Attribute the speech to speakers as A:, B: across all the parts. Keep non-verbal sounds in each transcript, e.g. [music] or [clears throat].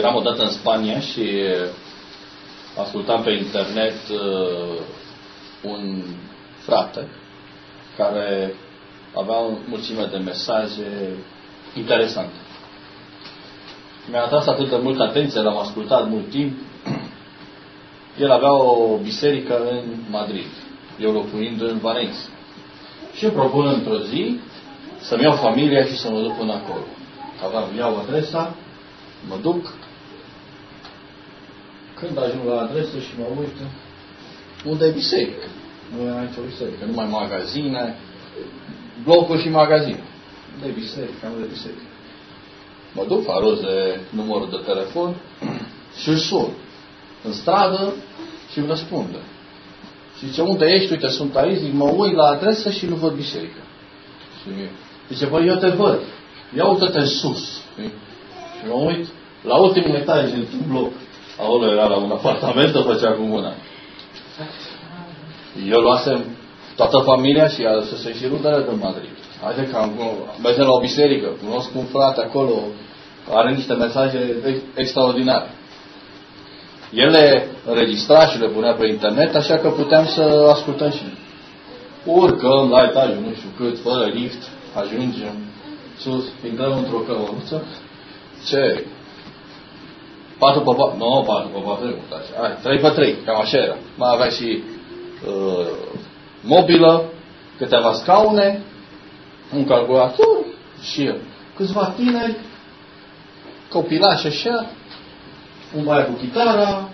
A: Eram odată în Spania și ascultam pe internet uh, un frate care avea o mulțime de mesaje interesante. Mi-a atras atât de mult atenție, l-am ascultat mult timp. [clears throat] El avea o biserică în Madrid, eu locuind în Valencia. Și îmi propun într-o zi să-mi iau familia și să mă duc până acolo. Aveam, iau adresa, mă duc, când ajung la adresă și mă uit, unde e biserică? Nu era nicio biserică, numai magazine, blocuri și magazine. Unde e biserică? Unde e biserică? Mă duc, faros de numărul de telefon [clears throat] și îl sun. În stradă și îmi răspunde. Și zice, unde ești? Uite, sunt aici. Zic, mă uit la adresă și nu văd biserică. Și zice, băi, eu te văd. Ia uite-te în sus. Și mă uit la ultimul etaj într-un bloc. Acolo era la un apartament, o făcea cu mâna. Eu luasem toată familia și a să se și rudele din Madrid. Haide că am, mergem la o biserică, cunosc un frate acolo, are niște mesaje extraordinare. El le înregistra și le punea pe internet, așa că puteam să ascultăm și noi. Urcăm la etajul nu știu cât, fără lift, ajungem sus, intrăm într-o cămăruță. Ce? Patru pe patru. Nu, patru pe patru. Hai, trei pe trei. Cam așa era. Mai avea și uh, mobilă, câteva scaune, un calculator și eu. Câțiva tineri, copilași așa, un băiat cu chitara,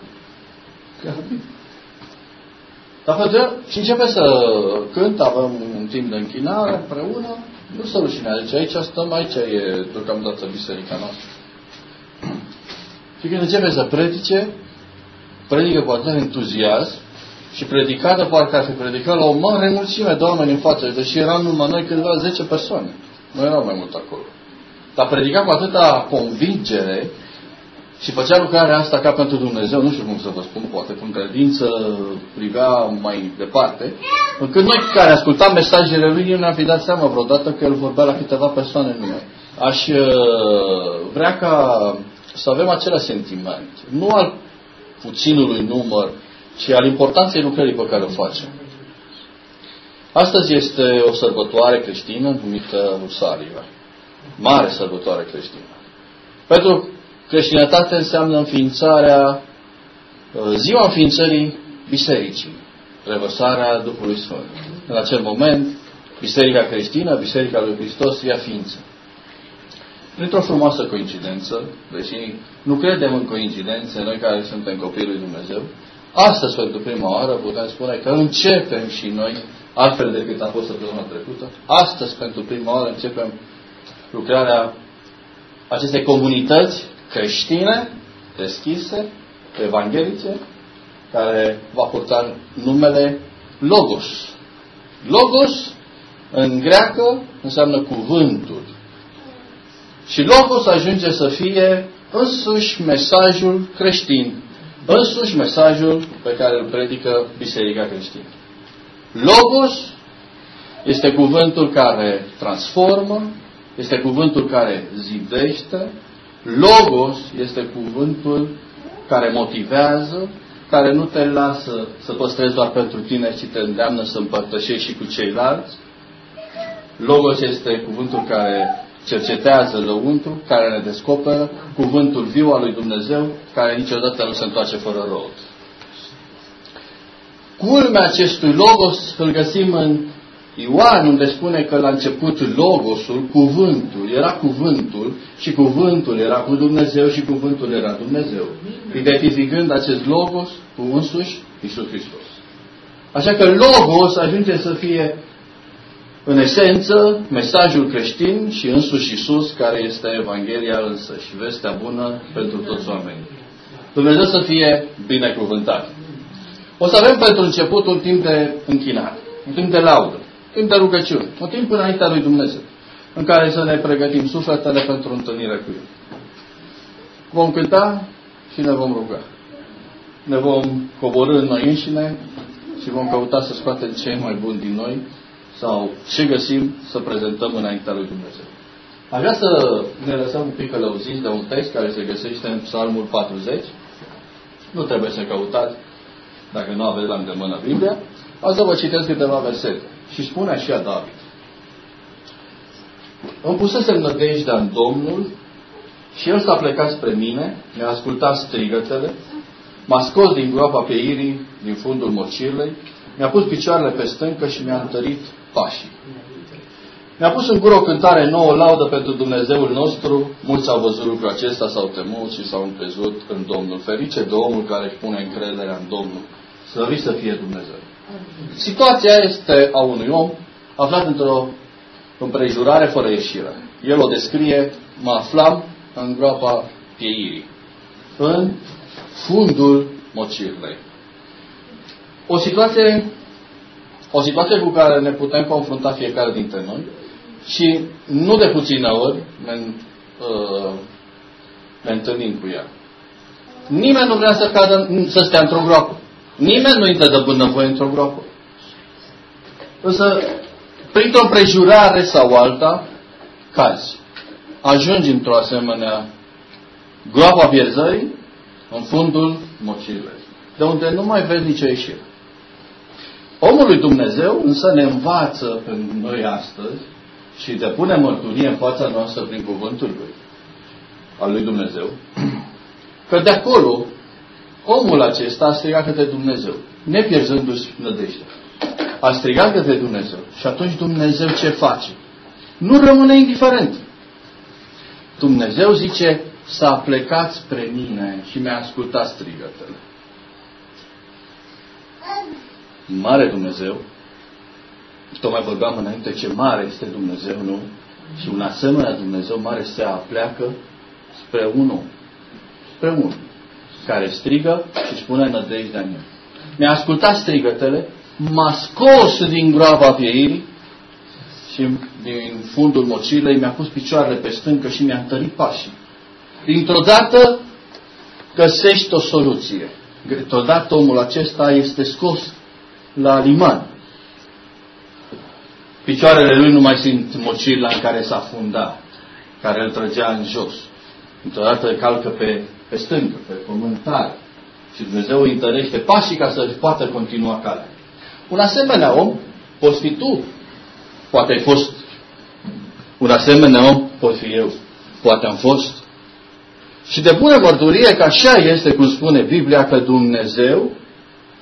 A: dar făcea și începe să cânt, avem un timp de închinare împreună, nu se rușinea. Deci aici stăm, aici e deocamdată biserica noastră. Și când începe să predice, predică cu atât entuziasm și predicată parcă ar fi predicat la o mare mulțime de oameni în față, deși eram numai noi cândva 10 persoane. Nu erau mai mult acolo. Dar predica cu atâta convingere și făcea lucrarea asta ca pentru Dumnezeu, nu știu cum să vă spun, poate cu credință privea mai departe, încât noi care ascultam mesajele lui, nu ne-am fi dat seama vreodată că el vorbea la câteva persoane numai. Aș uh, vrea ca să avem același sentiment. Nu al puținului număr, ci al importanței lucrării pe care o facem. Astăzi este o sărbătoare creștină numită Ursaria. Mare sărbătoare creștină. Pentru creștinătate înseamnă înființarea, uh, ziua înființării bisericii, revărsarea Duhului Sfânt. În acel moment, Biserica creștină, Biserica lui Hristos, ia ființă. Printr-o frumoasă coincidență, deși nu credem în coincidențe, noi care suntem copiii lui Dumnezeu, astăzi, pentru prima oară, putem spune că începem și noi, altfel decât a fost săptămâna trecută, astăzi, pentru prima oară, începem lucrarea acestei comunități creștine, deschise, evanghelice, care va purta numele Logos. Logos, în greacă, înseamnă cuvântul. Și Logos ajunge să fie însuși mesajul creștin, însuși mesajul pe care îl predică Biserica creștină. Logos este cuvântul care transformă, este cuvântul care zidește, Logos este cuvântul care motivează, care nu te lasă să păstrezi doar pentru tine, ci te îndeamnă să împărtășești și cu ceilalți. Logos este cuvântul care cercetează lăuntru, care ne descoperă cuvântul viu al lui Dumnezeu, care niciodată nu se întoarce fără rod. Culmea acestui logos îl găsim în Ioan, unde spune că la început logosul, cuvântul, era cuvântul și cuvântul era cu Dumnezeu și cuvântul era Dumnezeu. Identificând acest logos cu însuși Iisus Hristos. Așa că logos ajunge să fie în esență, mesajul creștin și însuși Iisus, care este Evanghelia însă și vestea bună pentru toți oamenii. Dumnezeu să fie binecuvântat. O să avem pentru început un timp de închinare, un timp de laudă, un timp de rugăciune, un timp înaintea lui Dumnezeu, în care să ne pregătim sufletele pentru întâlnire cu El. Vom cânta și ne vom ruga. Ne vom coborâ în noi înșine și vom căuta să scoatem cei mai buni din noi sau ce găsim să prezentăm înaintea lui Dumnezeu. Aș vrea să ne lăsăm un pic călăuziți de un text care se găsește în Psalmul 40. Nu trebuie să căutați dacă nu aveți la îndemână Biblia. O să vă citesc câteva versete. Și spune așa David. Îmi pusesem nădejdea în Domnul și El s-a plecat spre mine, mi-a ascultat strigătele, m-a scos din groapa peirii, din fundul mocirlei, mi-a pus picioarele pe stâncă și mi-a întărit pașii. Mi-a pus în gură o cântare nouă, laudă pentru Dumnezeul nostru. Mulți au văzut lucrul acesta, s-au temut și s-au încrezut în Domnul. Ferice de omul care își pune încrederea în Domnul. Slăvit să fie Dumnezeu. Situația este a unui om aflat într-o împrejurare fără ieșire. El o descrie, mă aflam în groapa pieirii, în fundul mocirlei. O situație, o situație cu care ne putem confrunta fiecare dintre noi și nu de puține ori ne, uh, ne întâlnim cu ea. Nimeni nu vrea să, cadă, să stea într-o groapă. Nimeni nu intră de bunăvoie într-o groapă. Însă, printr-o prejurare sau alta, cazi. Ajungi într-o asemenea groapa pierzării în fundul mocilei, de unde nu mai vezi nicio ieșire. Omul lui Dumnezeu însă ne învață pe noi astăzi și depune mărturie în fața noastră prin cuvântul lui, al lui Dumnezeu, [clears throat] că de acolo omul acesta a strigat către Dumnezeu, nepierzându-și nădejdea. A strigat către Dumnezeu. Și atunci Dumnezeu ce face? Nu rămâne indiferent. Dumnezeu zice, s-a plecat spre mine și mi-a ascultat strigătele. Mare Dumnezeu, tocmai vorbeam înainte ce mare este Dumnezeu, nu? Și un asemenea Dumnezeu mare se apleacă spre unul. Spre unul care strigă și spune nădejdea în el. Mi-a ascultat strigătele, m-a scos din groapa pieirii și din fundul mocilei mi-a pus picioarele pe stâncă și mi-a întărit pașii. Dintr-o dată găsești o soluție. Dintr-o dată omul acesta este scos la liman. Picioarele lui nu mai simt mocila în care s-a fundat, care îl trăgea în jos. Dintr-o dată calcă pe, pe stâncă, pe pământare. Și Dumnezeu îi întărește pașii ca să poată continua calea. Un asemenea om poți fi tu. Poate ai fost un asemenea om, pot fi eu. Poate am fost. Și de bună mărturie că așa este cum spune Biblia că Dumnezeu,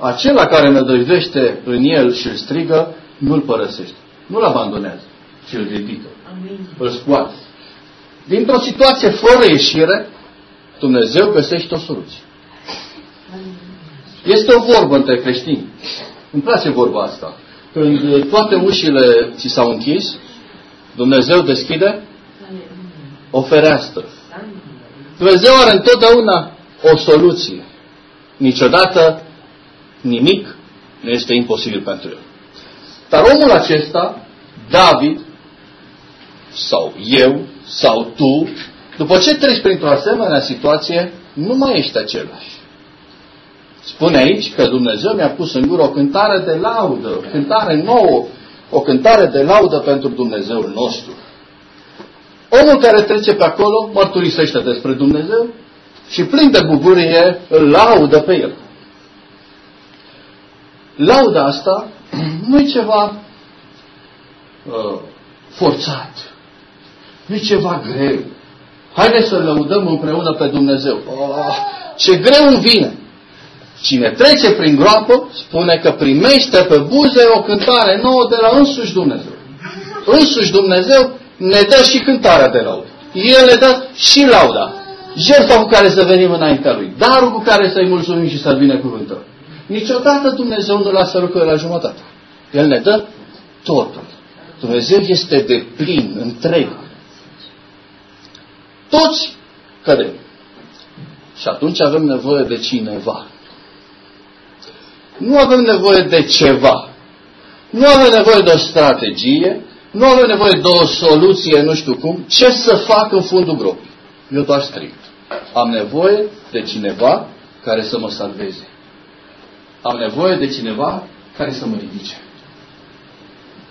A: acela care nădăjdește în El și îl strigă, nu-l părăsește. Nu-l abandonează, ci îl ridică. Amin. Îl scoate. Dintr-o situație fără ieșire, Dumnezeu găsește o soluție. Este o vorbă între creștini. Îmi place vorba asta. Când toate ușile ți s-au închis, Dumnezeu deschide o fereastră. Dumnezeu are întotdeauna o soluție. Niciodată nimic nu este imposibil pentru el. Dar omul acesta, David, sau eu, sau tu, după ce treci printr-o asemenea situație, nu mai ești același. Spune aici că Dumnezeu mi-a pus în gură o cântare de laudă, o cântare nouă, o cântare de laudă pentru Dumnezeul nostru. Omul care trece pe acolo mărturisește despre Dumnezeu și plin de bucurie îl laudă pe el. Lauda asta nu e ceva uh, forțat, nu e ceva greu. Haideți să lăudăm împreună pe Dumnezeu. Oh, ce greu îmi vine! Cine trece prin groapă, spune că primește pe buze o cântare nouă de la însuși Dumnezeu. Însuși Dumnezeu ne dă și cântarea de laudă. El ne dă și lauda. Jertfa cu care să venim înaintea Lui. Darul cu care să-i mulțumim și să-L binecuvântăm. Niciodată Dumnezeu nu lasă lucrurile la jumătate. El ne dă totul. Dumnezeu este de plin, întreg. Toți cădem. Și atunci avem nevoie de cineva. Nu avem nevoie de ceva. Nu avem nevoie de o strategie. Nu avem nevoie de o soluție, nu știu cum. Ce să fac în fundul gropii? Eu doar strig. Am nevoie de cineva care să mă salveze. Am nevoie de cineva care să mă ridice.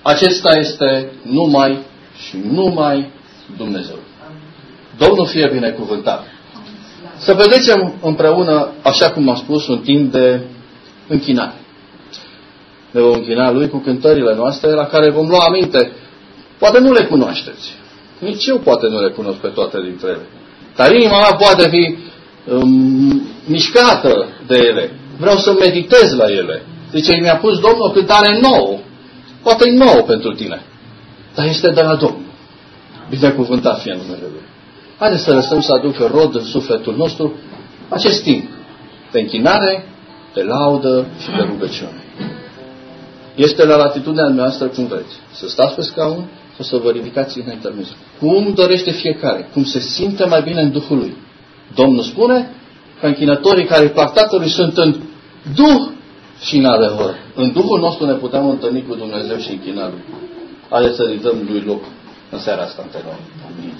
A: Acesta este numai și numai Dumnezeu. Domnul fie binecuvântat. Să vedeți împreună, așa cum am spus, un timp de închinare. Ne vom închina Lui cu cântările noastre la care vom lua aminte. Poate nu le cunoașteți. Nici eu poate nu le cunosc pe toate dintre ele. Dar inima mea poate fi um, mișcată de ele. Vreau să meditez la ele. Zice, mi-a pus Domnul o cântare nouă. Poate e nouă pentru tine. Dar este de la Domnul. Binecuvântat fie numele Lui. Haideți să lăsăm să aducă rod în sufletul nostru acest timp de închinare, de laudă și de rugăciune. Este la latitudinea noastră cum vreți. Să stați pe scaun sau să vă ridicați în intermisul. Cum dorește fiecare, cum se simte mai bine în Duhul lui. Domnul spune că închinătorii care îi plac Tatălui sunt în Duh și în adevăr. În Duhul nostru ne putem întâlni cu Dumnezeu și închina Lui. Haideți să-i dăm Lui loc în seara asta între noi. Amin.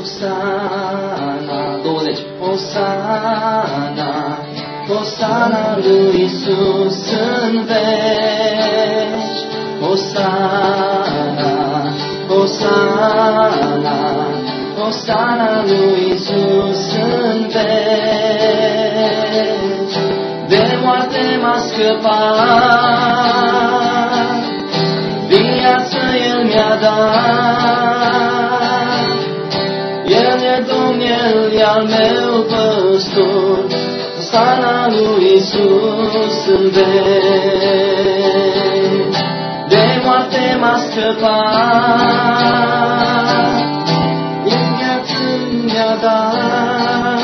B: Osana, 20. Osana, Osana lui Isus în veci. Osana, Osana, Osana lui Isus în veci. De moarte m-a scăpat, viață El mi-a dat. El e Domn, El e al meu păstor, Osana lui Isus în veci. De moarte m-a scăpat, El viață mi-a dat.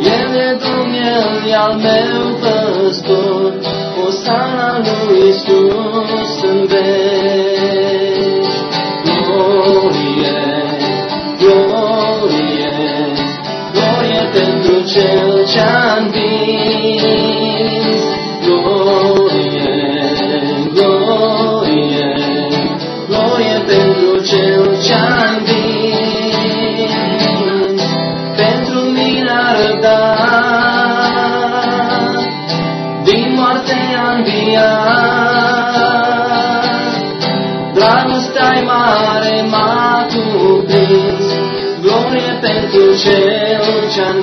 B: El e Domn, El e al meu păstor, Osana lui Isus în veci. Pentru Cel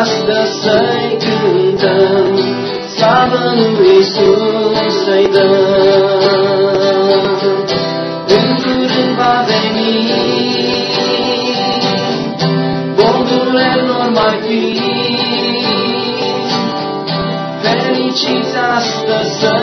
B: fericiți astăzi să-i cântăm, slavă lui Isus să-i dăm. În curând va veni, boldurile nu mai fi, fericiți astăzi să-i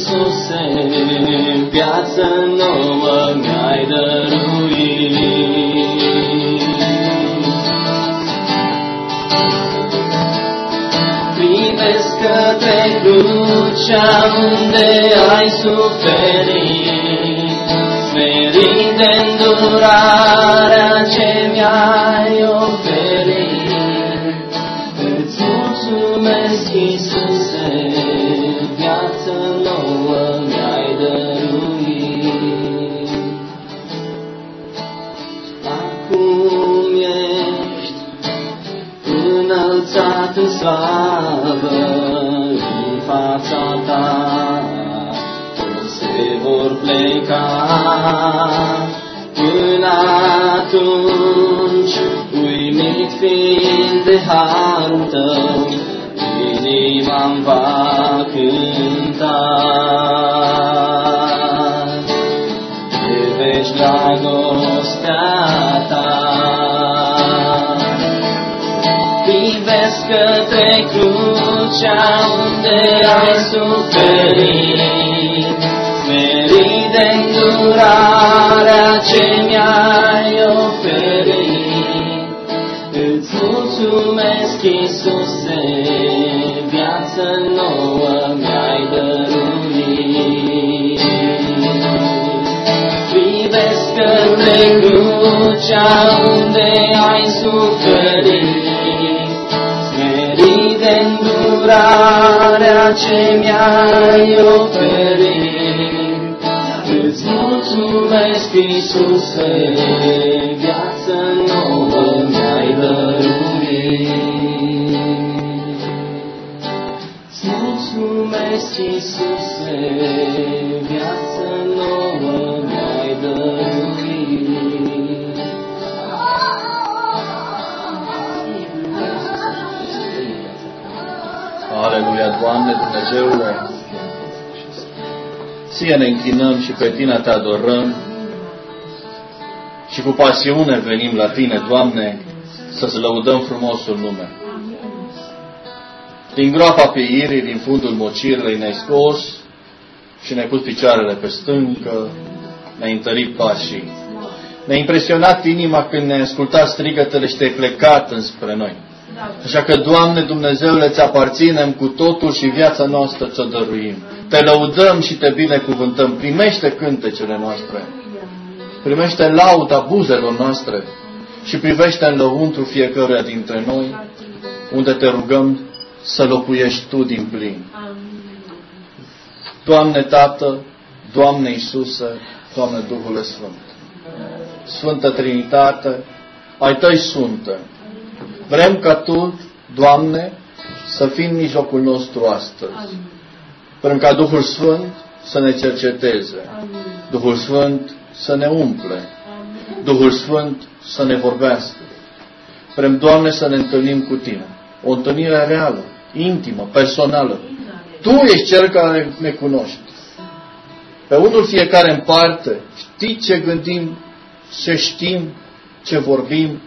B: Iisuse, viață nouă mi-ai dăruit. Privesc către crucea unde ai suferit, smerit de îndurarea ce mi-ai oferit. Slavă în fața ta, toți se vor pleca. Până atunci, uimit fiind de harul tău, inima-mi va cânta. Către crucea unde ai suferit, smerit de îndurarea ce mi-ai oferit. Îți mulțumesc, Iisuse, viață nouă mi-ai dăruit. Privesc către crucea unde ai suferit, îndurarea ce mi-ai oferit. Îți mulțumesc, Iisuse, viață nouă mi-ai dăruit. Îți mulțumesc, Iisuse,
A: Aleluia, Doamne Dumnezeule! Ție ne închinăm și pe Tine Te adorăm și cu pasiune venim la Tine, Doamne, să-ți lăudăm frumosul nume. Din groapa pieirii, din fundul mocirlei ne-ai scos și ne-ai pus picioarele pe stâncă, ne-ai întărit pașii. Ne-a impresionat inima când ne-ai ascultat strigătele și te-ai plecat înspre noi. Așa că, Doamne Dumnezeule, ți aparținem cu totul și viața noastră ți-o dăruim. Te lăudăm și te binecuvântăm. Primește cântecele noastre. Primește lauda buzelor noastre și privește în lăuntru fiecăruia dintre noi, unde te rugăm să locuiești Tu din plin. Doamne Tată, Doamne Iisuse, Doamne Duhul Sfânt. Sfântă Trinitate, ai Tăi Sfântă, Vrem ca Tu, Doamne, să fii în mijlocul nostru astăzi. Vrem ca Duhul Sfânt să ne cerceteze. Duhul Sfânt să ne umple. Duhul Sfânt să ne vorbească. Vrem, Doamne, să ne întâlnim cu Tine. O întâlnire reală, intimă, personală. Tu ești Cel care ne cunoști. Pe unul fiecare în parte. Știi ce gândim, ce știm, ce vorbim.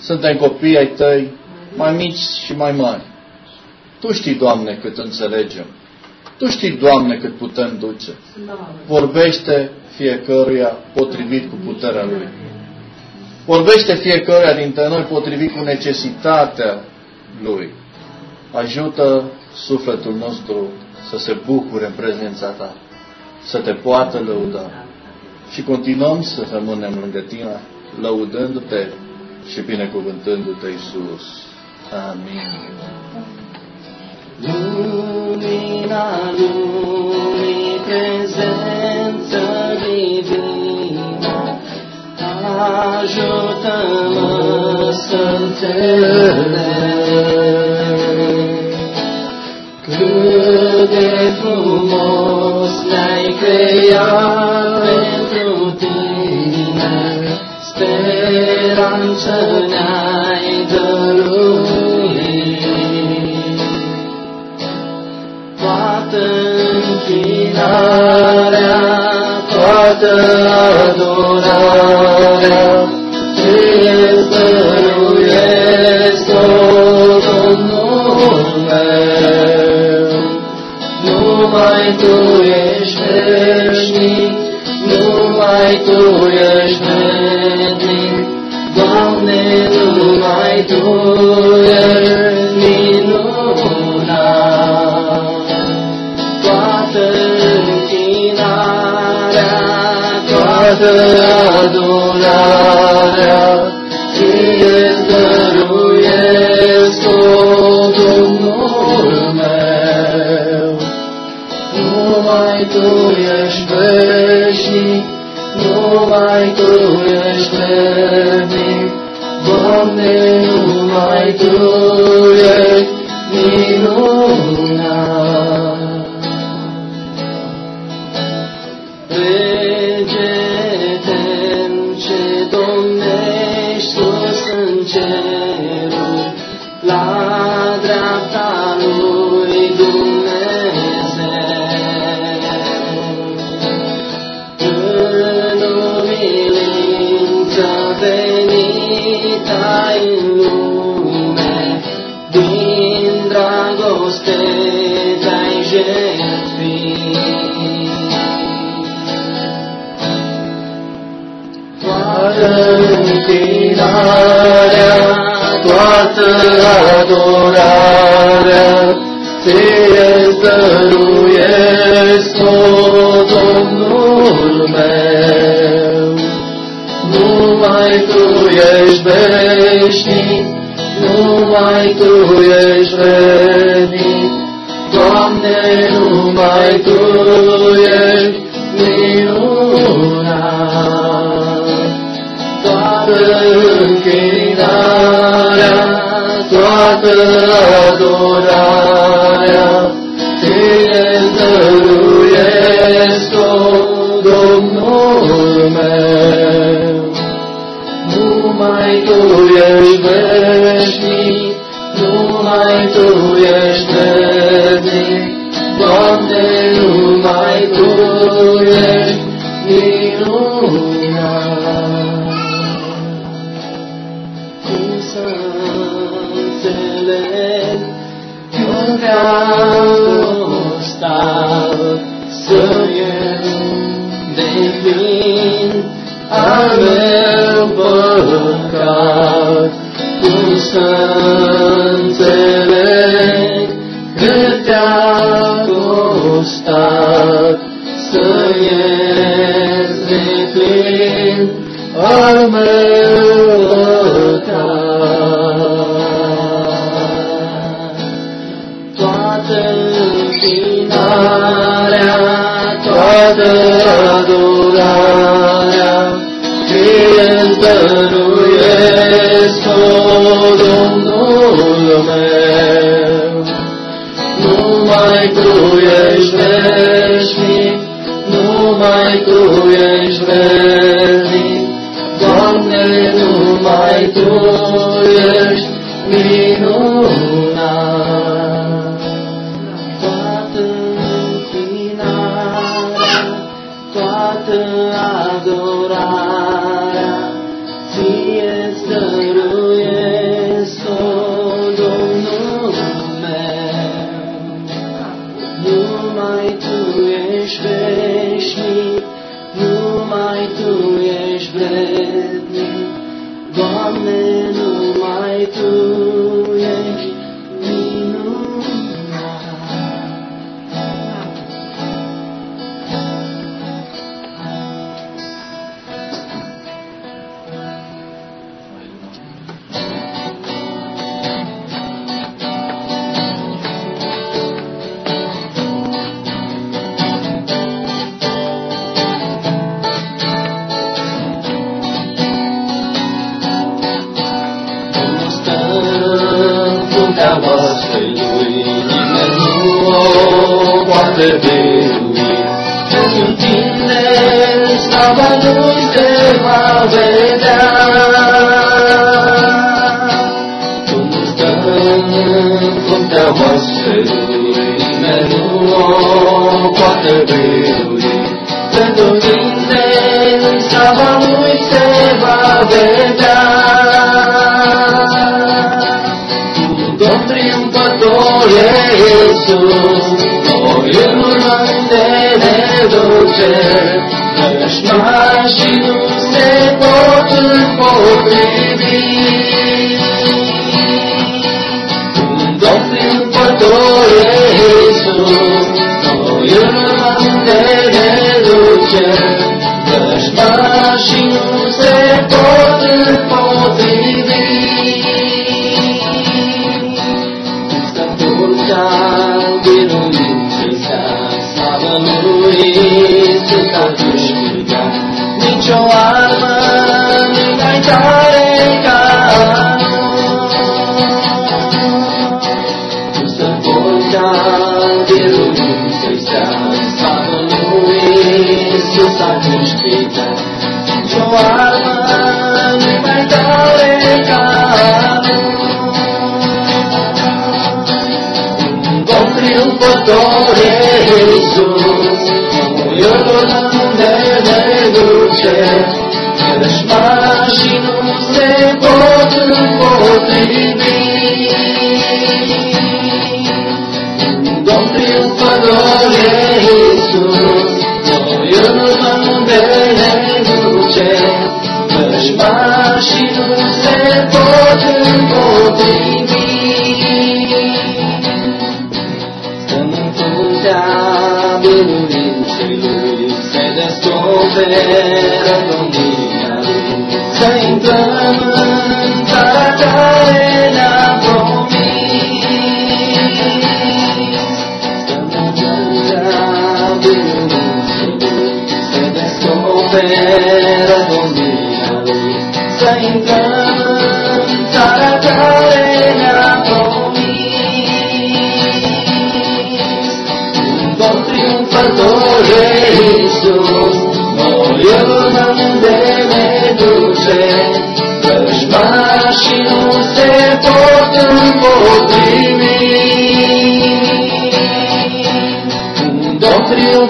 A: Suntem copii ai Tăi, mai mici și mai mari. Tu știi, Doamne, cât înțelegem. Tu știi, Doamne, cât putem duce. Vorbește fiecăruia potrivit cu puterea Lui. Vorbește fiecăruia dintre noi potrivit cu necesitatea Lui. Ajută sufletul nostru să se bucure în prezența Ta, să te poată lăuda. Și continuăm să rămânem lângă Tine, lăudându-Te și binecuvântându-Te, Iisus. Amin.
B: Lumina lumii, prezență divină, ajută-mă să înțeleg cât de frumos ne-ai creat speranță ne-ai dăruit. Toată închinarea, toată الله Ție dăruiesc, o Domnul meu, numai Tu ești veșnic, numai Tu ești venit, Doamne, numai Tu ești minunat. Toată închinarea, toată adorarea, descoperă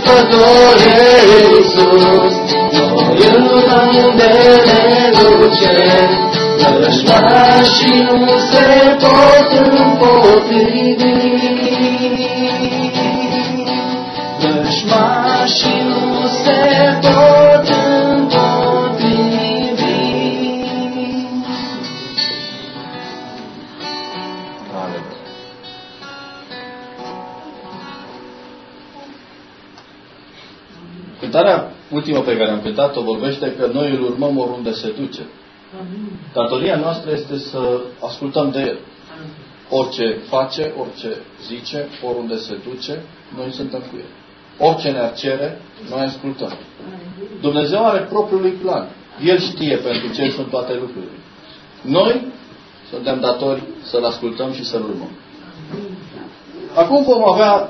B: triumfător Iisus, noi urmăm de ne duce, căci mașii nu se pot împotrivi.
A: Ultimă pe care am cântat-o vorbește că noi îl urmăm oriunde se duce. Datoria noastră este să ascultăm de El. Orice face, orice zice, oriunde se duce, noi suntem cu El. Orice ne-ar cere, noi ascultăm. Dumnezeu are propriul lui plan. El știe pentru ce sunt toate lucrurile. Noi suntem datori să-L ascultăm și să-L urmăm. Acum vom avea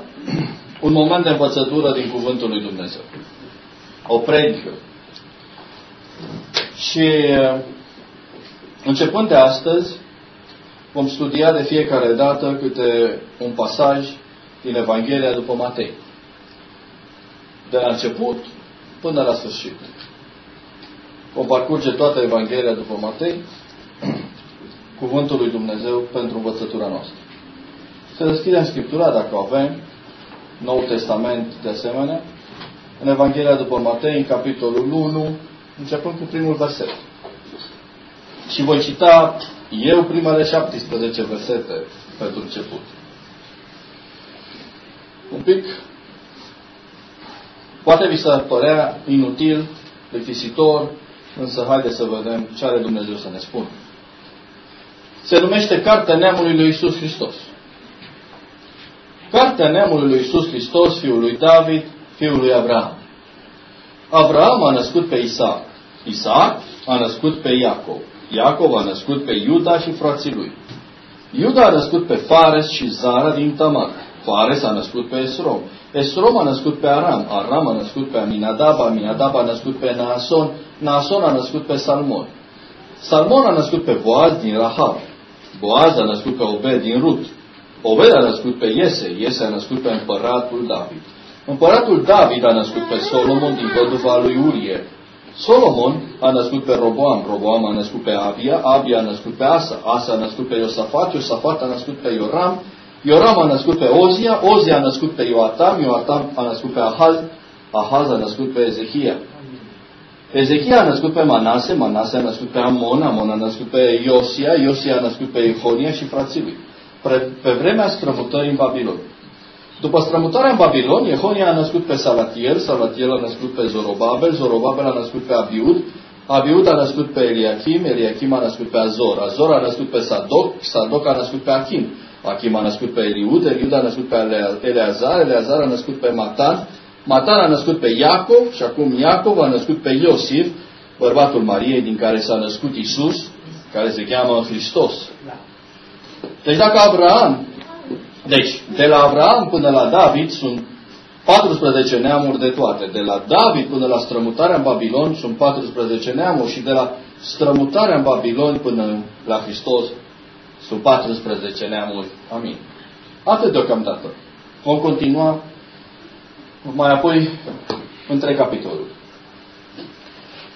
A: un moment de învățătură din Cuvântul lui Dumnezeu. O predică. Și începând de astăzi, vom studia de fiecare dată câte un pasaj din Evanghelia după Matei. De la început până la sfârșit. Vom parcurge toată Evanghelia după Matei, [clears throat] Cuvântul lui Dumnezeu pentru învățătura noastră. Să deschidem Scriptura, dacă o avem, Noul Testament de asemenea, în Evanghelia după Matei, în capitolul 1, începând cu primul verset. Și voi cita eu primele 17 versete pentru început. Un pic, poate vi s-ar părea inutil, plictisitor, însă haideți să vedem ce are Dumnezeu să ne spună. Se numește Cartea Neamului lui Isus Hristos. Cartea Neamului lui Isus Hristos, fiul lui David, fiul lui Abraham. Abraham a născut pe Isaac. Isaac a născut pe Iacov. Iacov a născut pe Iuda și frații lui. Iuda a născut pe Fares și Zara din Tamar. Fares a născut pe Esrom. Esrom a născut pe Aram. Aram a născut pe Aminadab. Aminadab a născut pe Naason. Naason a născut pe Salmon. Salmon a născut pe Boaz din Rahab. Boaz a născut pe Obed din Rut. Obed a născut pe Iese. Iese a născut pe împăratul David. Împăratul David a născut pe Solomon din văduva lui Urie. Solomon a născut pe Roboam, Roboam a născut pe Abia, Abia a născut pe Asa, Asa a născut pe Iosafat, Iosafat a născut pe Ioram, Ioram a născut pe Ozia, Ozia a născut pe Ioatam, Ioatam a născut pe Ahaz, Ahaz a născut pe Ezechia. Ezechia a născut pe Manase, Manase a născut pe Amon, Amon a născut pe Iosia, Iosia a născut pe Ihonia și frații lui. Pre, pe vremea strămutării în Babilon. După strămutarea în Babilon, Iehonia a născut pe Salatiel, Salatiel a născut pe Zorobabel, Zorobabel a născut pe Abiud, Abiud a născut pe Eliachim, Eliachim a născut pe Azor, Azor a născut pe Sadoc, Sadoc a născut pe Achim, Achim a născut pe Eliud, Eliud a născut pe Eleazar, Eleazar a născut pe Matan, Matan a născut pe Iacov și acum Iacov a născut pe Iosif, bărbatul Mariei din care s-a născut Isus, care se cheamă Hristos. Deci dacă Abraham deci, de la Avram până la David sunt 14 neamuri de toate. De la David până la strămutarea în Babilon sunt 14 neamuri și de la strămutarea în Babilon până la Hristos sunt 14 neamuri. Amin. Atât deocamdată. Vom continua mai apoi între capitolul.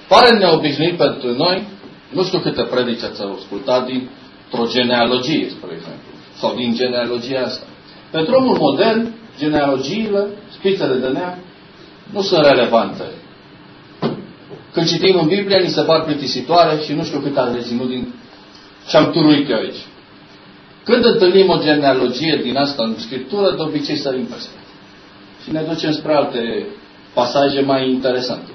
A: Pare neobișnuit pentru noi, nu știu câte predici ați ascultat dintr-o genealogie, spre exemplu sau din genealogia asta. Pentru omul modern, genealogiile, spițele de neam, nu sunt relevante. Când citim în Biblie, ni se par plictisitoare și nu știu cât am reținut din ce am turuit eu aici. Când întâlnim o genealogie din asta în Scriptură, de obicei sărim peste. și ne ducem spre alte pasaje mai interesante.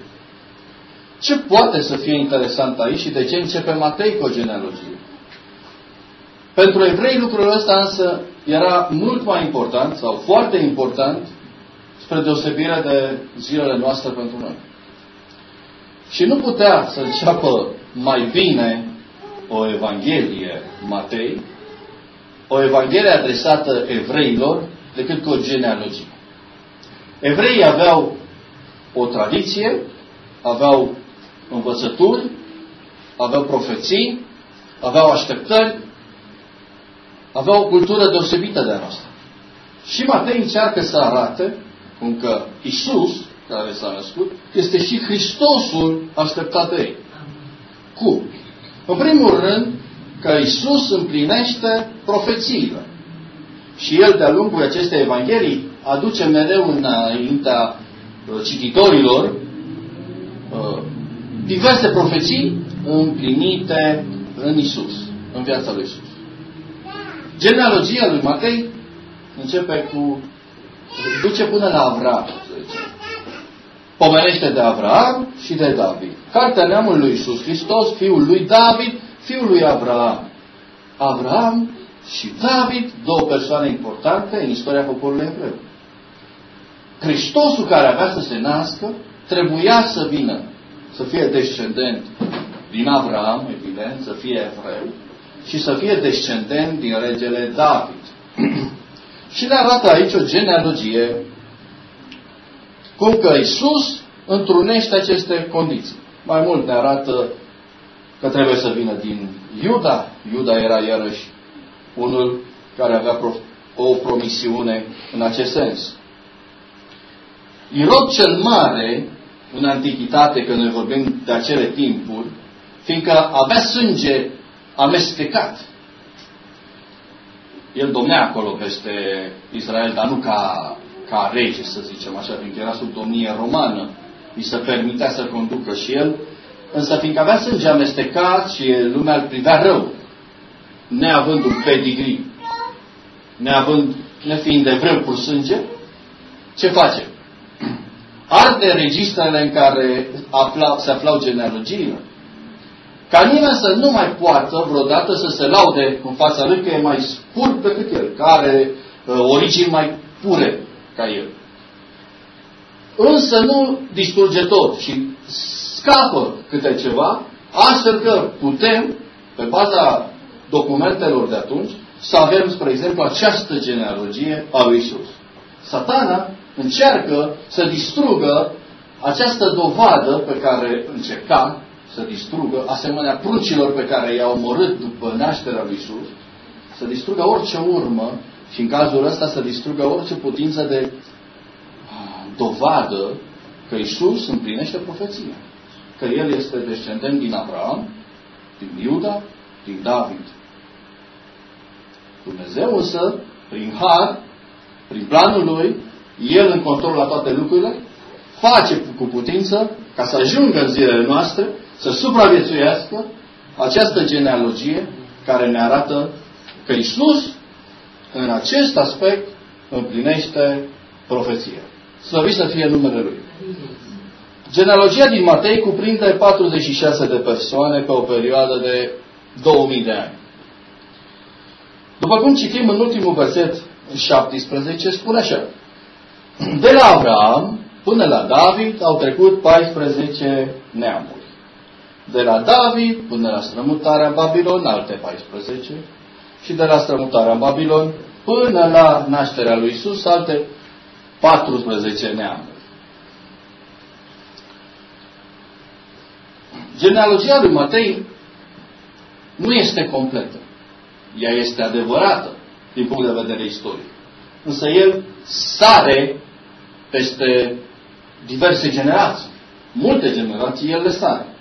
A: Ce poate să fie interesant aici și de ce începe Matei cu o genealogie? Pentru evrei lucrul ăsta însă era mult mai important sau foarte important spre deosebire de zilele noastre pentru noi. Și nu putea să înceapă mai bine o Evanghelie Matei, o Evanghelie adresată evreilor, decât cu o genealogie. Evreii aveau o tradiție, aveau învățături, aveau profeții, aveau așteptări, aveau o cultură deosebită de a noastră. Și Matei încearcă să arate cum că Isus, care s-a născut, este și Hristosul așteptat de ei. Cum? În primul rând, că Isus împlinește profețiile. Și el, de-a lungul acestei Evanghelii, aduce mereu înaintea uh, cititorilor uh, diverse profeții împlinite în Isus, în viața lui Isus. Genealogia lui Matei începe cu duce până la Avram, Pomenește de Avram și de David. Cartea neamului lui Iisus Hristos, fiul lui David, fiul lui Abraham. Abraham și David, două persoane importante în istoria poporului evreu. Hristosul care avea să se nască, trebuia să vină, să fie descendent din Abraham, evident, să fie evreu, și să fie descendent din regele David. [clears throat] și ne arată aici o genealogie cum că Isus întrunește aceste condiții. Mai mult ne arată că trebuie să vină din Iuda. Iuda era iarăși unul care avea o promisiune în acest sens. Irod cel Mare, în antichitate, când noi vorbim de acele timpuri, fiindcă avea sânge amestecat. El domnea acolo peste Israel, dar nu ca, ca rege, să zicem așa, fiindcă era sub domnie romană. Îi se permitea să conducă și el, însă fiindcă avea sânge amestecat și lumea îl privea rău, neavând un pedigree, neavând, nefiind evreu cu sânge, ce face? Arde registrele în care afla, se aflau genealogiile ca nimeni să nu mai poată vreodată să se laude în fața lui că e mai scurt decât el, că are uh, origini mai pure ca el. Însă nu distrugge tot și scapă câte ceva, astfel că putem, pe baza documentelor de atunci, să avem, spre exemplu, această genealogie a lui Isus. Satana încearcă să distrugă această dovadă pe care încerca să distrugă, asemenea pruncilor pe care i-au omorât după nașterea lui Isus, să distrugă orice urmă și în cazul ăsta să distrugă orice putință de dovadă că Isus împlinește profeția. Că El este descendent din Abraham, din Iuda, din David. Dumnezeu însă, prin har, prin planul Lui, El în control la toate lucrurile, face cu putință ca să ajungă în zilele noastre să supraviețuiască această genealogie care ne arată că Isus, în acest aspect, împlinește profeția. Slăvit să fie numele Lui. Genealogia din Matei cuprinde 46 de persoane pe o perioadă de 2000 de ani. După cum citim în ultimul verset 17, spune așa. De la Abraham până la David au trecut 14 neamuri de la David până la strămutarea în Babilon, alte 14, și de la strămutarea în Babilon până la nașterea lui Isus, alte 14 neamuri. Genealogia lui Matei nu este completă. Ea este adevărată din punct de vedere istoric. Însă el sare peste diverse generații. Multe generații el le sare.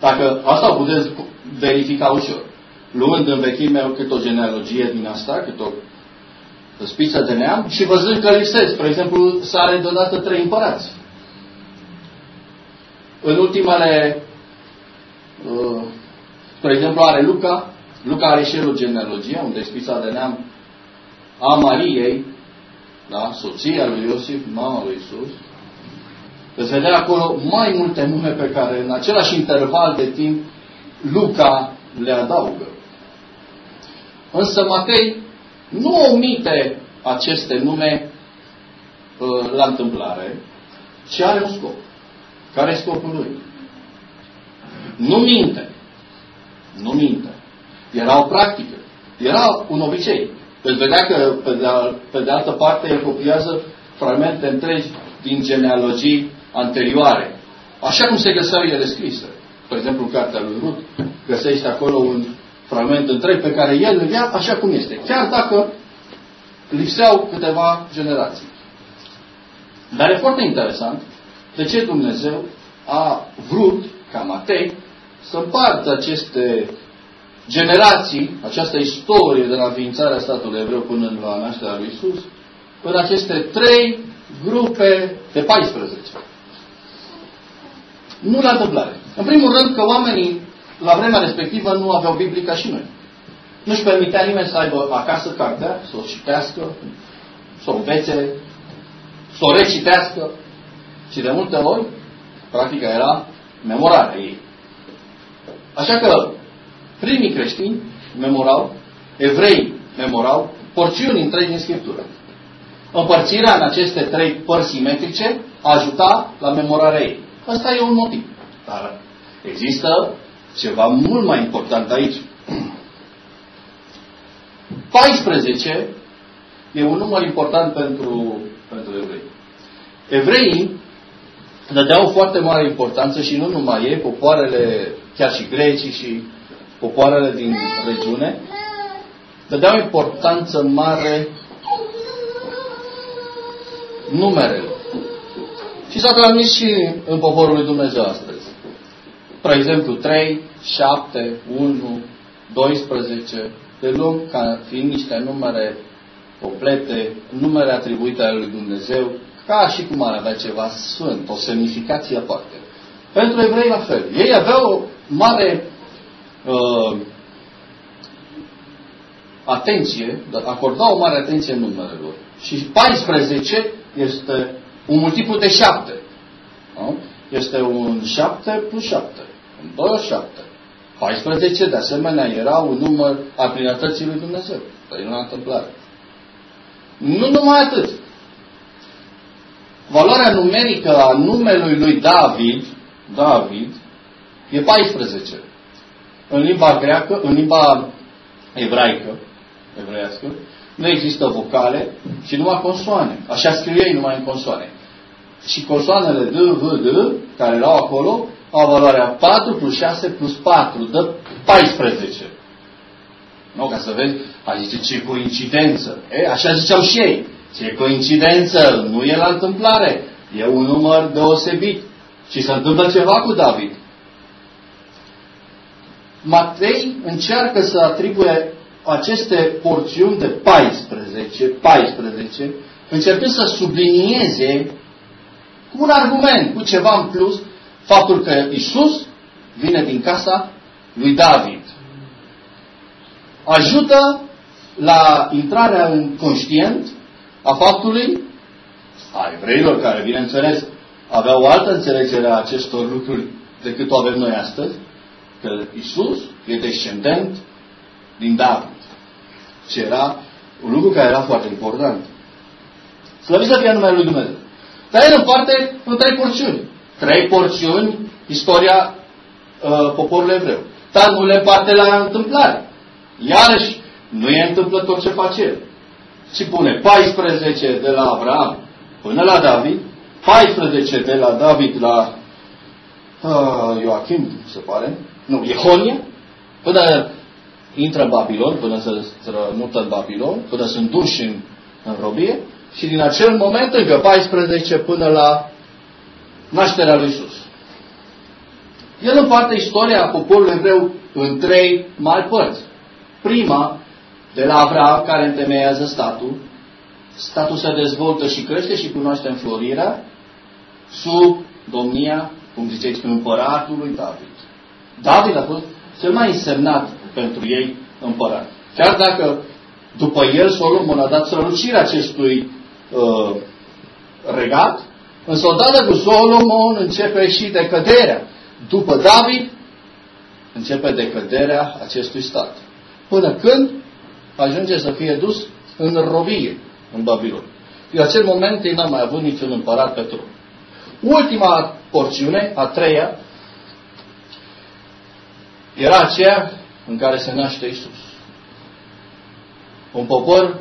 A: Dacă asta o puteți verifica ușor. Luând în vechime cât o genealogie din asta, cât o spiță de neam și văzând că lipsesc. Spre exemplu, sare deodată trei împărați. În ultimele, uh, spre exemplu, are Luca, Luca are și el o genealogie, unde spița de neam a Mariei da? soția lui Iosif, mama lui Isus, veți vedea acolo mai multe nume pe care în același interval de timp Luca le adaugă. Însă Matei nu omite aceste nume uh, la întâmplare, ci are un scop. Care e scopul lui? Nu minte. Nu minte. Era o practică. Era un obicei. Veți vedea că, pe de, pe de altă parte, el copiază fragmente întregi din genealogii anterioare. Așa cum se găseau ele scrise. De exemplu, cartea lui Rut, găsește acolo un fragment întreg pe care el îl ia așa cum este. Chiar dacă lipseau câteva generații. Dar e foarte interesant de ce Dumnezeu a vrut ca Matei să împartă aceste generații, această istorie de la înființarea statului evreu până la nașterea lui Isus, în aceste trei grupe de 14. Nu la întâmplare. În primul rând că oamenii la vremea respectivă nu aveau Biblie ca și noi. Nu-și permitea nimeni să aibă acasă cartea, să o citească, să o învețe, să o recitească. Și de multe ori, practica era memorarea ei. Așa că primii creștini memorau, evrei memorau, porțiuni întregi din Scriptură. Împărțirea în aceste trei părți simetrice ajuta la memorarea ei. Ăsta e un motiv. Dar există ceva mult mai important aici. 14 e un număr important pentru, pentru evrei. Evreii dădeau foarte mare importanță și nu numai ei, popoarele, chiar și grecii și popoarele din regiune, dădeau importanță mare numerele. Și s-a transmis și în poporul lui Dumnezeu astăzi. Spre exemplu, 3, 7, 1, 12, de luăm ca fiind niște numere complete, numere atribuite ale lui Dumnezeu, ca și cum ar avea ceva sfânt, o semnificație aparte. Pentru evrei la fel. Ei aveau o mare uh, atenție, acordau o mare atenție numerelor. Și 14 este un multiplu de 7. Nu? Este un 7 plus 7. Un 2 7. 14, de asemenea, era un număr al plinătății lui Dumnezeu. Dar e o întâmplare. Nu numai atât. Valoarea numerică a numelui lui David, David, e 14. În limba greacă, în limba ebraică, evreiască, nu există vocale și numai consoane. Așa scriu ei numai în consoane. Și consoanele D, V, D, care erau acolo, au valoarea 4 plus 6 plus 4, dă 14. Nu, ca să vezi, a zice ce coincidență. E, așa ziceau și ei. Ce coincidență, nu e la întâmplare. E un număr deosebit. Și se întâmplă ceva cu David. Matei încearcă să atribuie aceste porțiuni de 14, 14, încercând să sublinieze cu un argument, cu ceva în plus, faptul că Isus vine din casa lui David. Ajută la intrarea în conștient a faptului a evreilor care, bineînțeles, aveau o altă înțelegere a acestor lucruri decât o avem noi astăzi, că Isus e descendent din David. Și era un lucru care era foarte important. Slăvit să fie numele lui Dumnezeu. Dar el împarte în trei porțiuni. Trei porțiuni, istoria uh, poporului evreu. Dar nu le împarte la întâmplare. Iarăși, nu e întâmplător ce face el. Și pune 14 de la Abraham până la David, 14 de la David la uh, Ioachim, se pare, nu, Iehonia, până intră în Babilon, până se strămută în Babilon, până sunt duși în, în robie, și din acel moment încă 14 până la nașterea lui Isus. El împarte istoria poporului evreu în trei mari părți. Prima, de la Abraham, care întemeiază statul. Statul se dezvoltă și crește și cunoaște înflorirea sub domnia, cum ziceți, împăratului David. David a fost cel mai însemnat pentru ei împărat. Chiar dacă după el Solomon a dat strălucirea acestui uh, regat, însă odată cu Solomon începe și decăderea. După David începe decăderea acestui stat. Până când ajunge să fie dus în robie în Babilon. În acel moment ei n-a mai avut niciun împărat pe tron. Ultima porțiune, a treia, era aceea în care se naște Isus. Un popor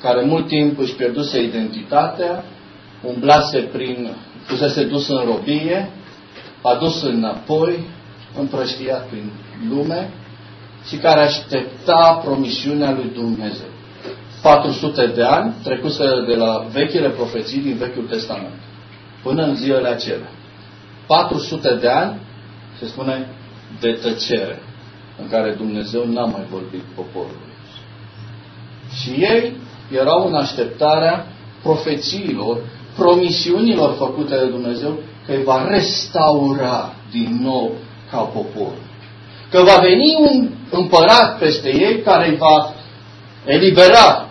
A: care mult timp își pierduse identitatea, umblase prin, fusese dus în robie, adus înapoi, împrăștiat prin lume și care aștepta promisiunea lui Dumnezeu. 400 de ani trecuse de la vechile profeții din Vechiul Testament până în zilele acelea. 400 de ani, se spune, de tăcere, în care Dumnezeu n-a mai vorbit poporului. Și ei erau în așteptarea profețiilor, promisiunilor făcute de Dumnezeu, că îi va restaura din nou ca popor. Că va veni un împărat peste ei care îi va elibera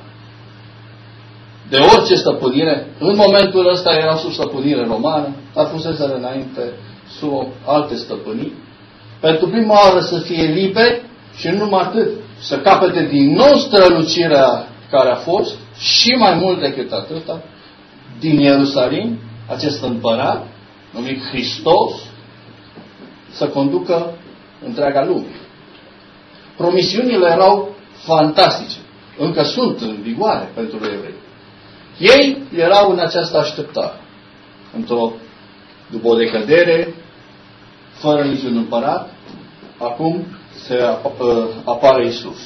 A: de orice stăpânire. În momentul ăsta era sub stăpânire romană, dar fusese înainte sub alte stăpânii. Pentru prima oară să fie liber și nu numai atât, să capete din nou strălucirea care a fost și mai mult decât atâta, din Ierusalim, acest împărat, numit Hristos, să conducă întreaga lume. Promisiunile erau fantastice. Încă sunt în vigoare pentru evrei. Ei erau în această așteptare. Într-o, după o decădere, fără niciun împărat, acum se apare Isus.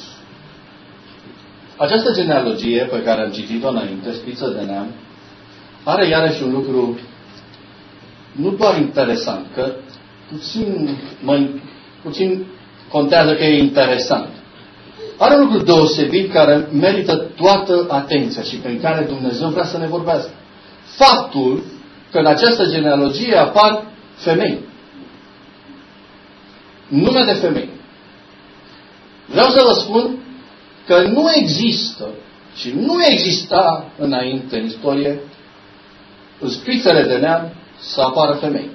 A: Această genealogie pe care am citit-o înainte, scriță de neam, are iarăși un lucru nu doar interesant, că puțin, mai, puțin contează că e interesant. Are un lucru deosebit care merită toată atenția și prin care Dumnezeu vrea să ne vorbească. Faptul că în această genealogie apar femei. Nume de femei. Vreau să vă spun că nu există și nu exista înainte în istorie, în scrițele de neam, să apară femei.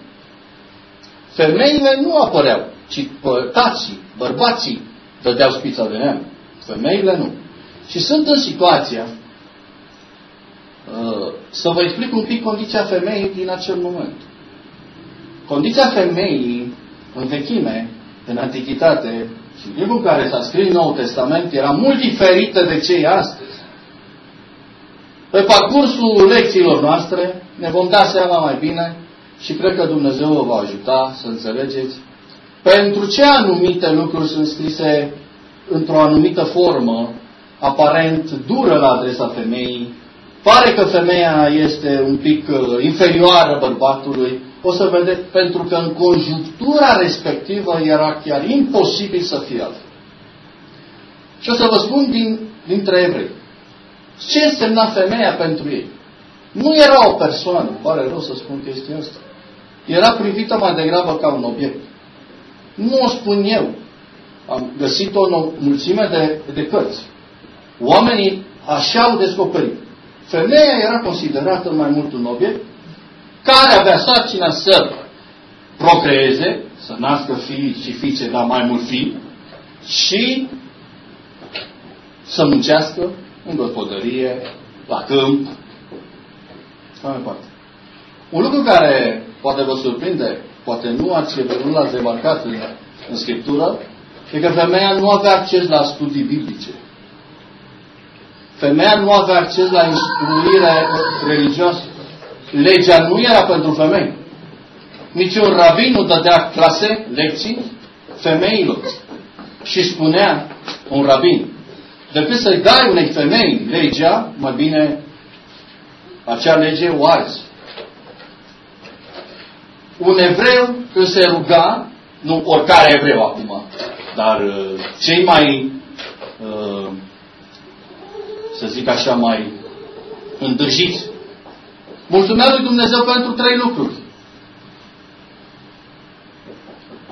A: Femeile nu apăreau, ci tații, bărbații dădeau spița de neam. Femeile nu. Și sunt în situația uh, să vă explic un pic condiția femeii din acel moment. Condiția femeii în vechime, în antichitate și în timpul în care s-a scris Noul Testament era mult diferită de cei astăzi. Pe parcursul lecțiilor noastre ne vom da seama mai bine și cred că Dumnezeu vă va ajuta să înțelegeți pentru ce anumite lucruri sunt scrise într-o anumită formă, aparent dură la adresa femeii, pare că femeia este un pic uh, inferioară bărbatului, o să vedeți, pentru că în conjunctura respectivă era chiar imposibil să fie altfel. Și o să vă spun din, dintre evrei. Ce însemna femeia pentru ei? Nu era o persoană, pare rău să spun chestia asta. Era privită mai degrabă ca un obiect. Nu o spun eu. Am găsit o mulțime de, de cărți. Oamenii așa au descoperit. Femeia era considerată mai mult un obiect care avea sarcina să procreeze, să nască fii și fiice, dar mai mult fii, și să muncească în gospodărie, la câmp, mai departe. Un lucru care poate vă surprinde, poate nu ați, nu l-ați remarcat în, în Scriptură, e că femeia nu avea acces la studii biblice. Femeia nu avea acces la instruire religioasă. Legea nu era pentru femei. Niciun rabin nu dădea clase, lecții femeilor. Și spunea un rabin, decât să-i dai unei femei legea, mai bine acea lege o arzi. Un evreu când se ruga, nu oricare evreu acum, dar uh, cei mai, uh, să zic așa, mai îndrăjiți, mulțumea lui Dumnezeu pentru trei lucruri.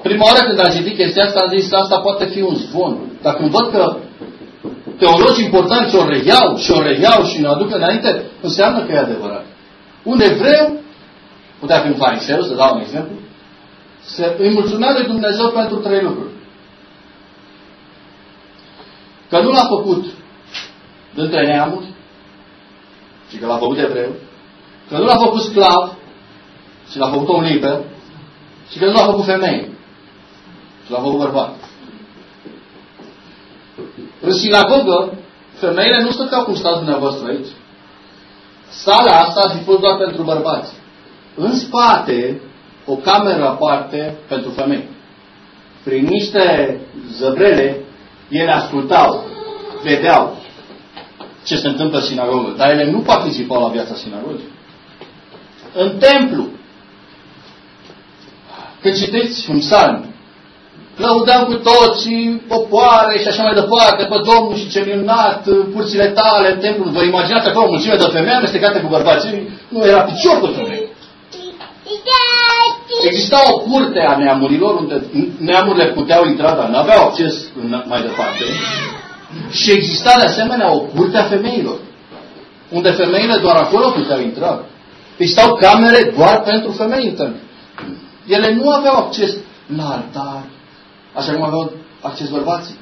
A: Prima oară când am citit chestia asta, am zis că asta poate fi un zvon. Dar când văd că teologi importanți o reiau și o reiau și ne aduc înainte, înseamnă că e adevărat. Un evreu, putea fi un fariseu, să dau un exemplu, se, îi mulțumea lui Dumnezeu pentru trei lucruri. Că nu l-a făcut dintre neamuri, și că l-a făcut evreu, că nu l-a făcut sclav, și l-a făcut om liber, și că nu l-a făcut femeie, și l-a făcut bărbat. În sinagogă, femeile nu stăteau cum stați dumneavoastră aici. Sala asta ar fi fost doar pentru bărbați. În spate, o cameră aparte pentru femei. Prin niște zăbrele, ele ascultau, vedeau ce se întâmplă în sinagogă. Dar ele nu participau la viața sinagogii. În templu, când citiți un psalm, lăudăm cu toții popoare și așa mai departe, pe Domnul și ce minunat, curțile tale în templu. Vă imaginați acolo mulțime de femei amestecate cu bărbații? Nu era picior de femei. Exista o curte a neamurilor unde neamurile puteau intra, dar nu aveau acces mai departe. Și exista de asemenea o curte a femeilor, unde femeile doar acolo puteau intra. Existau camere doar pentru femei în Ele nu aveau acces la altar, așa cum aveau acces bărbații.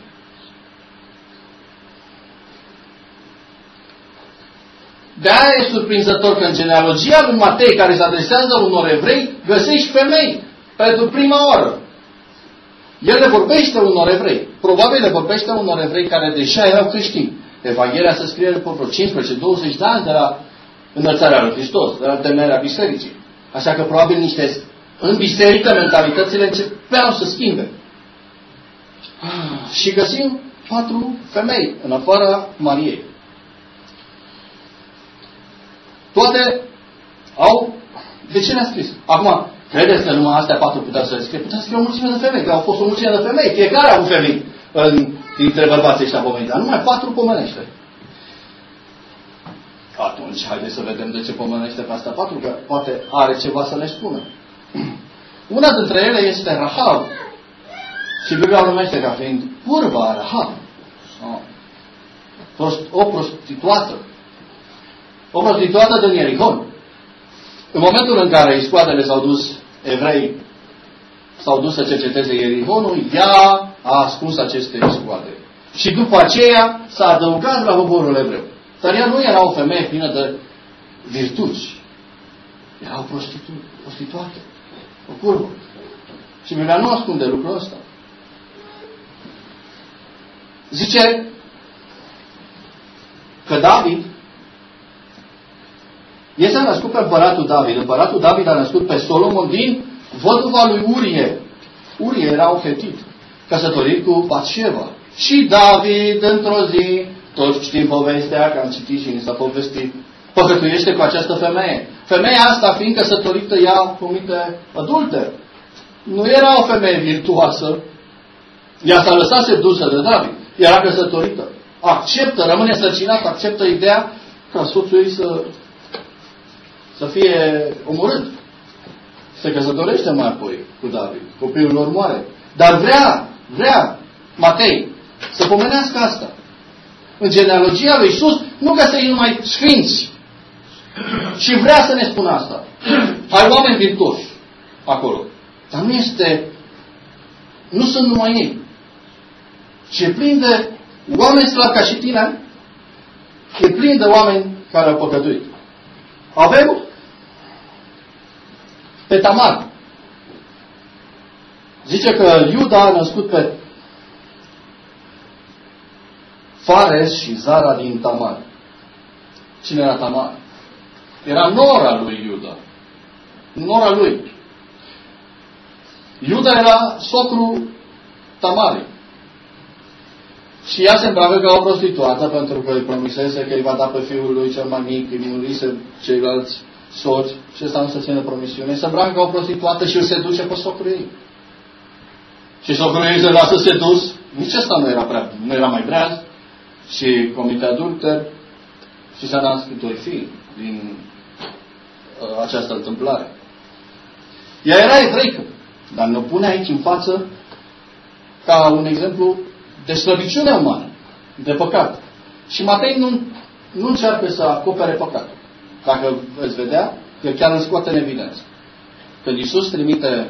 A: De aia e surprinzător că în genealogia lui Matei, care se adresează unor evrei, găsești femei pentru prima oară. El le vorbește unor evrei. Probabil le vorbește unor evrei care deja erau creștini. Evanghelia se scrie după vreo 15-20 de ani de la înălțarea lui Hristos, de la temerea bisericii. Așa că probabil niște în biserică mentalitățile începeau să schimbe. Și găsim patru femei în afara Mariei. Toate au... De ce le-a scris? Acum, credeți că numai astea patru putea să scrie? Putea scrie o mulțime de femei, că au fost o mulțime de femei. Fiecare a avut femei în, dintre bărbații ăștia pomenit, dar numai patru pomenește. Atunci, haideți să vedem de ce pomenește pe asta patru, că poate are ceva să ne spună. [clears throat] Una dintre ele este Rahab. Și Biblia o numește ca fiind curva Rahab. O prostituată o prostituată din Ierihon. În momentul în care iscoadele s-au dus evrei, s-au dus să cerceteze Ierihonul, ea a ascuns aceste iscoade. Și după aceea s-a adăugat la poporul evreu. Dar ea nu era o femeie plină de virtuți. Era o prostitu prostituată. O curvă. Și Biblia nu ascunde lucrul ăsta. Zice că David el s-a născut pe împăratul David. Împăratul David a născut pe Solomon din văduva lui Urie. Urie era un fetit, căsătorit cu Batșeva. Și David, într-o zi, toți știm povestea, că am citit și ni s-a povestit, păcătuiește cu această femeie. Femeia asta, fiind căsătorită, ea comite adulte. Nu era o femeie virtuoasă. Ea s-a lăsat sedusă de David. Era căsătorită. Acceptă, rămâne sărcinat, acceptă ideea ca soțul ei să să fie omorât. Se căsătorește mai apoi cu David. Copilul lor moare. Dar vrea, vrea Matei să pomenească asta. În genealogia lui Iisus nu găsești numai sfinți. Și vrea să ne spună asta. Ai oameni virtuoși acolo. Dar nu este, nu sunt numai ei. Și e plin de oameni slabi ca și tine, e plin de oameni care au păcătuit. Avem pe Tamar. Zice că Iuda a născut pe Fares și Zara din Tamar. Cine era Tamar? Era nora lui Iuda. Nora lui. Iuda era socru Tamarii. Și ea se îmbracă ca o prostituată pentru că îi promisese că îi va da pe fiul lui cel mai mic, îi murise ceilalți soți și ăsta nu se ține promisiune, se îmbracă ca o prostituată și îl seduce pe socrul ei. Și socrul ei se lasă sedus, nici ăsta nu era, prea, nu era mai breaz și comite adulter și s-a născut doi fii din uh, această întâmplare. Ea era evreică, dar ne pune aici în față ca un exemplu de slăbiciune umană. de păcat. Și Matei nu, nu încearcă să acopere păcatul. Dacă veți vedea, că chiar îl scoate în evidență. Când Iisus trimite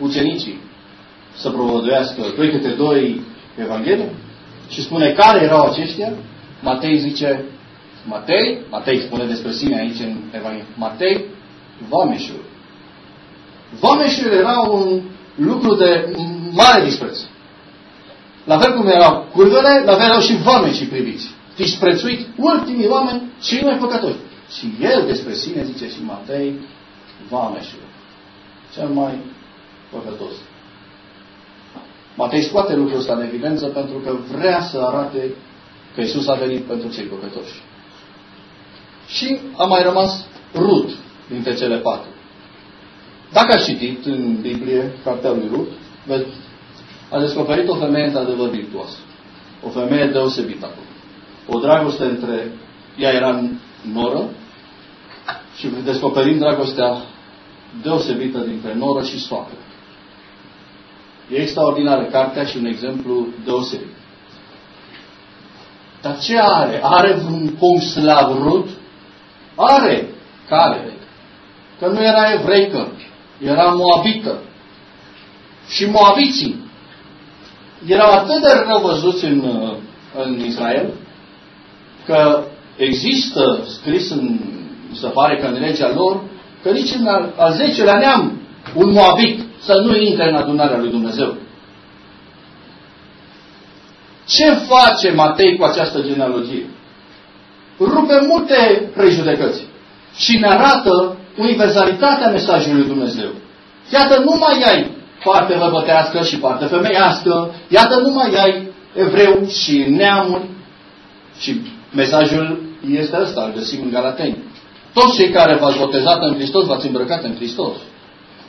A: ucenicii să propovăduiască doi câte doi Evanghelie și spune care erau aceștia, Matei zice, Matei, Matei spune despre sine aici în Evanghelie, Matei, vameșul. Vameșul era un lucru de mare dispreț. La fel cum erau curvele, la fel erau și vameșii priviți. Disprețuit ultimii oameni, cei mai păcătoși. Și el despre sine zice și Matei, vameșul. Cel mai păcătos. Matei scoate lucrul ăsta în evidență pentru că vrea să arate că Isus a venit pentru cei păcătoși. Și a mai rămas Rut dintre cele patru. Dacă ați citit în Biblie cartea lui Rut, veți, a descoperit o femeie într-adevăr virtuoasă. O femeie deosebită acolo. O dragoste între... Ea era noră și descoperim dragostea deosebită dintre noră și soacră. E extraordinară cartea și un exemplu deosebit. Dar ce are? Are vreun punct slav Rut? Are. Care? Că nu era evreică, era moabită. Și moabiții erau atât de rău văzuți în, în Israel că există scris în, se pare că în legea lor, că nici în al, al 10-lea neam un moabit să nu intre în adunarea lui Dumnezeu. Ce face Matei cu această genealogie? Rupe multe prejudecăți și ne arată universalitatea mesajului lui Dumnezeu. Iată, nu mai ai parte băbătească și parte femeiască, iată, nu mai ai evreu și neamuri și mesajul este ăsta, îl găsim în Galateni. Toți cei care v-ați botezat în Hristos, v-ați îmbrăcat în Hristos.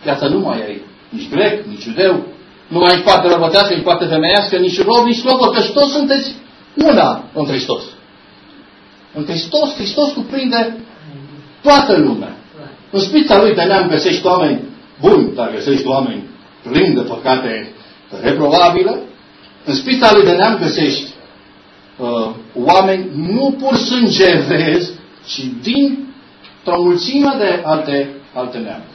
A: Iată, nu mai ai nici grec, nici iudeu, nu mai ai parte bărbătească, nici parte femeiască, nici rob, nici slobă, că toți sunteți una în Hristos. În Hristos, Hristos cuprinde toată lumea. În spița lui de neam găsești oameni buni, dar găsești oameni plini de păcate reprobabile. În spița lui de neam găsești uh, oameni nu pur sânge vezi, ci din o mulțime de alte, alte neamuri.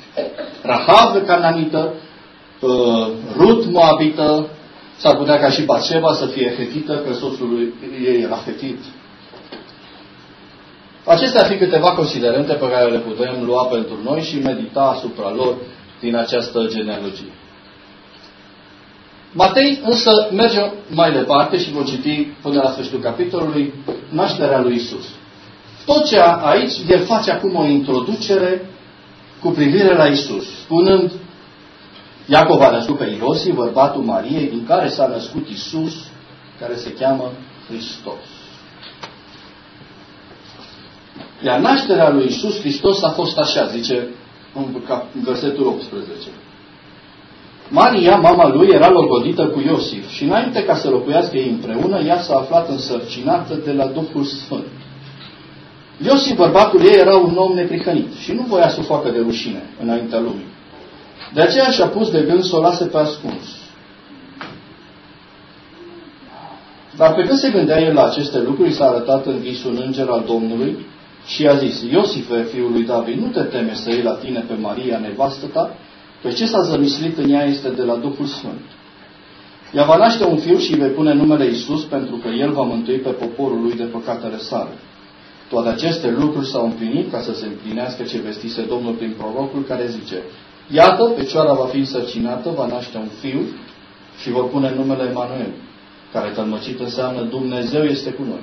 A: Rahav cananită, uh, Rut moabită, s-ar putea ca și Batseba să fie hetită, că soțul ei era hetit. Acestea ar fi câteva considerente pe care le putem lua pentru noi și medita asupra lor din această genealogie. Matei însă merge mai departe și vom citi până la sfârșitul capitolului nașterea lui Isus. Tot ce aici, el face acum o introducere cu privire la Isus, spunând Iacov a născut pe Iosif, bărbatul Mariei, din care s-a născut Isus, care se cheamă Hristos. Iar nașterea lui Isus Hristos a fost așa, zice în versetul 18. Maria, mama lui, era logodită cu Iosif și înainte ca să locuiască ei împreună, ea s-a aflat însărcinată de la Duhul Sfânt. Iosif, bărbatul ei, era un om neprihănit și nu voia să o facă de rușine înaintea lumii. De aceea și-a pus de gând să o lase pe ascuns. Dar pe când se gândea el la aceste lucruri, s-a arătat în vis un înger al Domnului și a zis, Iosife, fiul lui David, nu te teme să iei la tine pe Maria, nevastă ta, că ce s-a zămislit în ea este de la Duhul Sfânt. Ea va naște un fiu și îi vei pune numele Isus pentru că el va mântui pe poporul lui de păcatele sale. Toate aceste lucruri s-au împlinit ca să se împlinească ce vestise Domnul prin prorocul care zice Iată, fecioara va fi însărcinată, va naște un fiu și vor pune numele Emanuel, care tălmăcit înseamnă Dumnezeu este cu noi.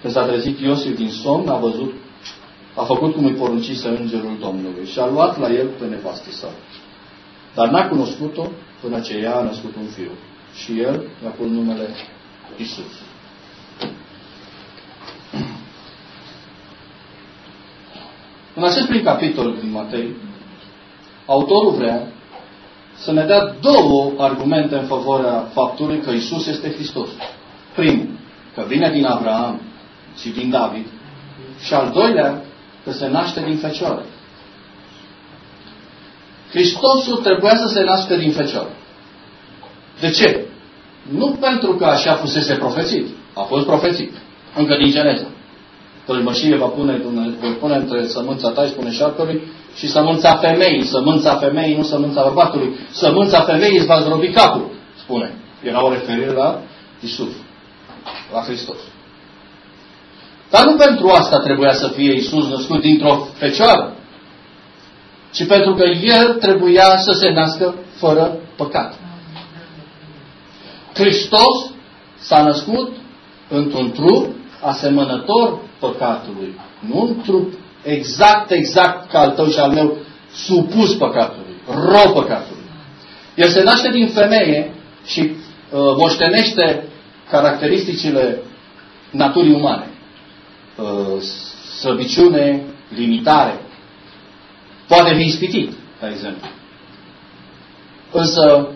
A: Când s-a trezit Iosif din somn, a văzut, a făcut cum îi poruncise îngerul Domnului și a luat la el pe nevastă sa. Dar n-a cunoscut-o până ce ea a născut un fiu. Și el i-a pus numele Isus. În acest prim capitol din Matei, autorul vrea să ne dea două argumente în favoarea faptului că Isus este Hristos. Primul, că vine din Abraham și din David. Și al doilea, că se naște din fecioară. Hristosul trebuia să se nască din fecioară. De ce? Nu pentru că așa fusese profețit. A fost profețit. Încă din Geneza. Pălmășie va pune, voi pune între sămânța ta, spune șarpelui, și sămânța femeii. Sămânța femeii, nu sămânța bărbatului. Sămânța femeii îți va zdrobi capul, spune. Era o referire la Isus, la Hristos. Dar nu pentru asta trebuia să fie Isus născut dintr-o fecioară, ci pentru că El trebuia să se nască fără păcat. Hristos s-a născut într-un trup asemănător păcatului. Nu un trup exact, exact ca al tău și al meu, supus păcatului, rău păcatului. El se naște din femeie și uh, moștenește caracteristicile naturii umane. Uh, slăbiciune, limitare. Poate fi ispitit, de exemplu. Însă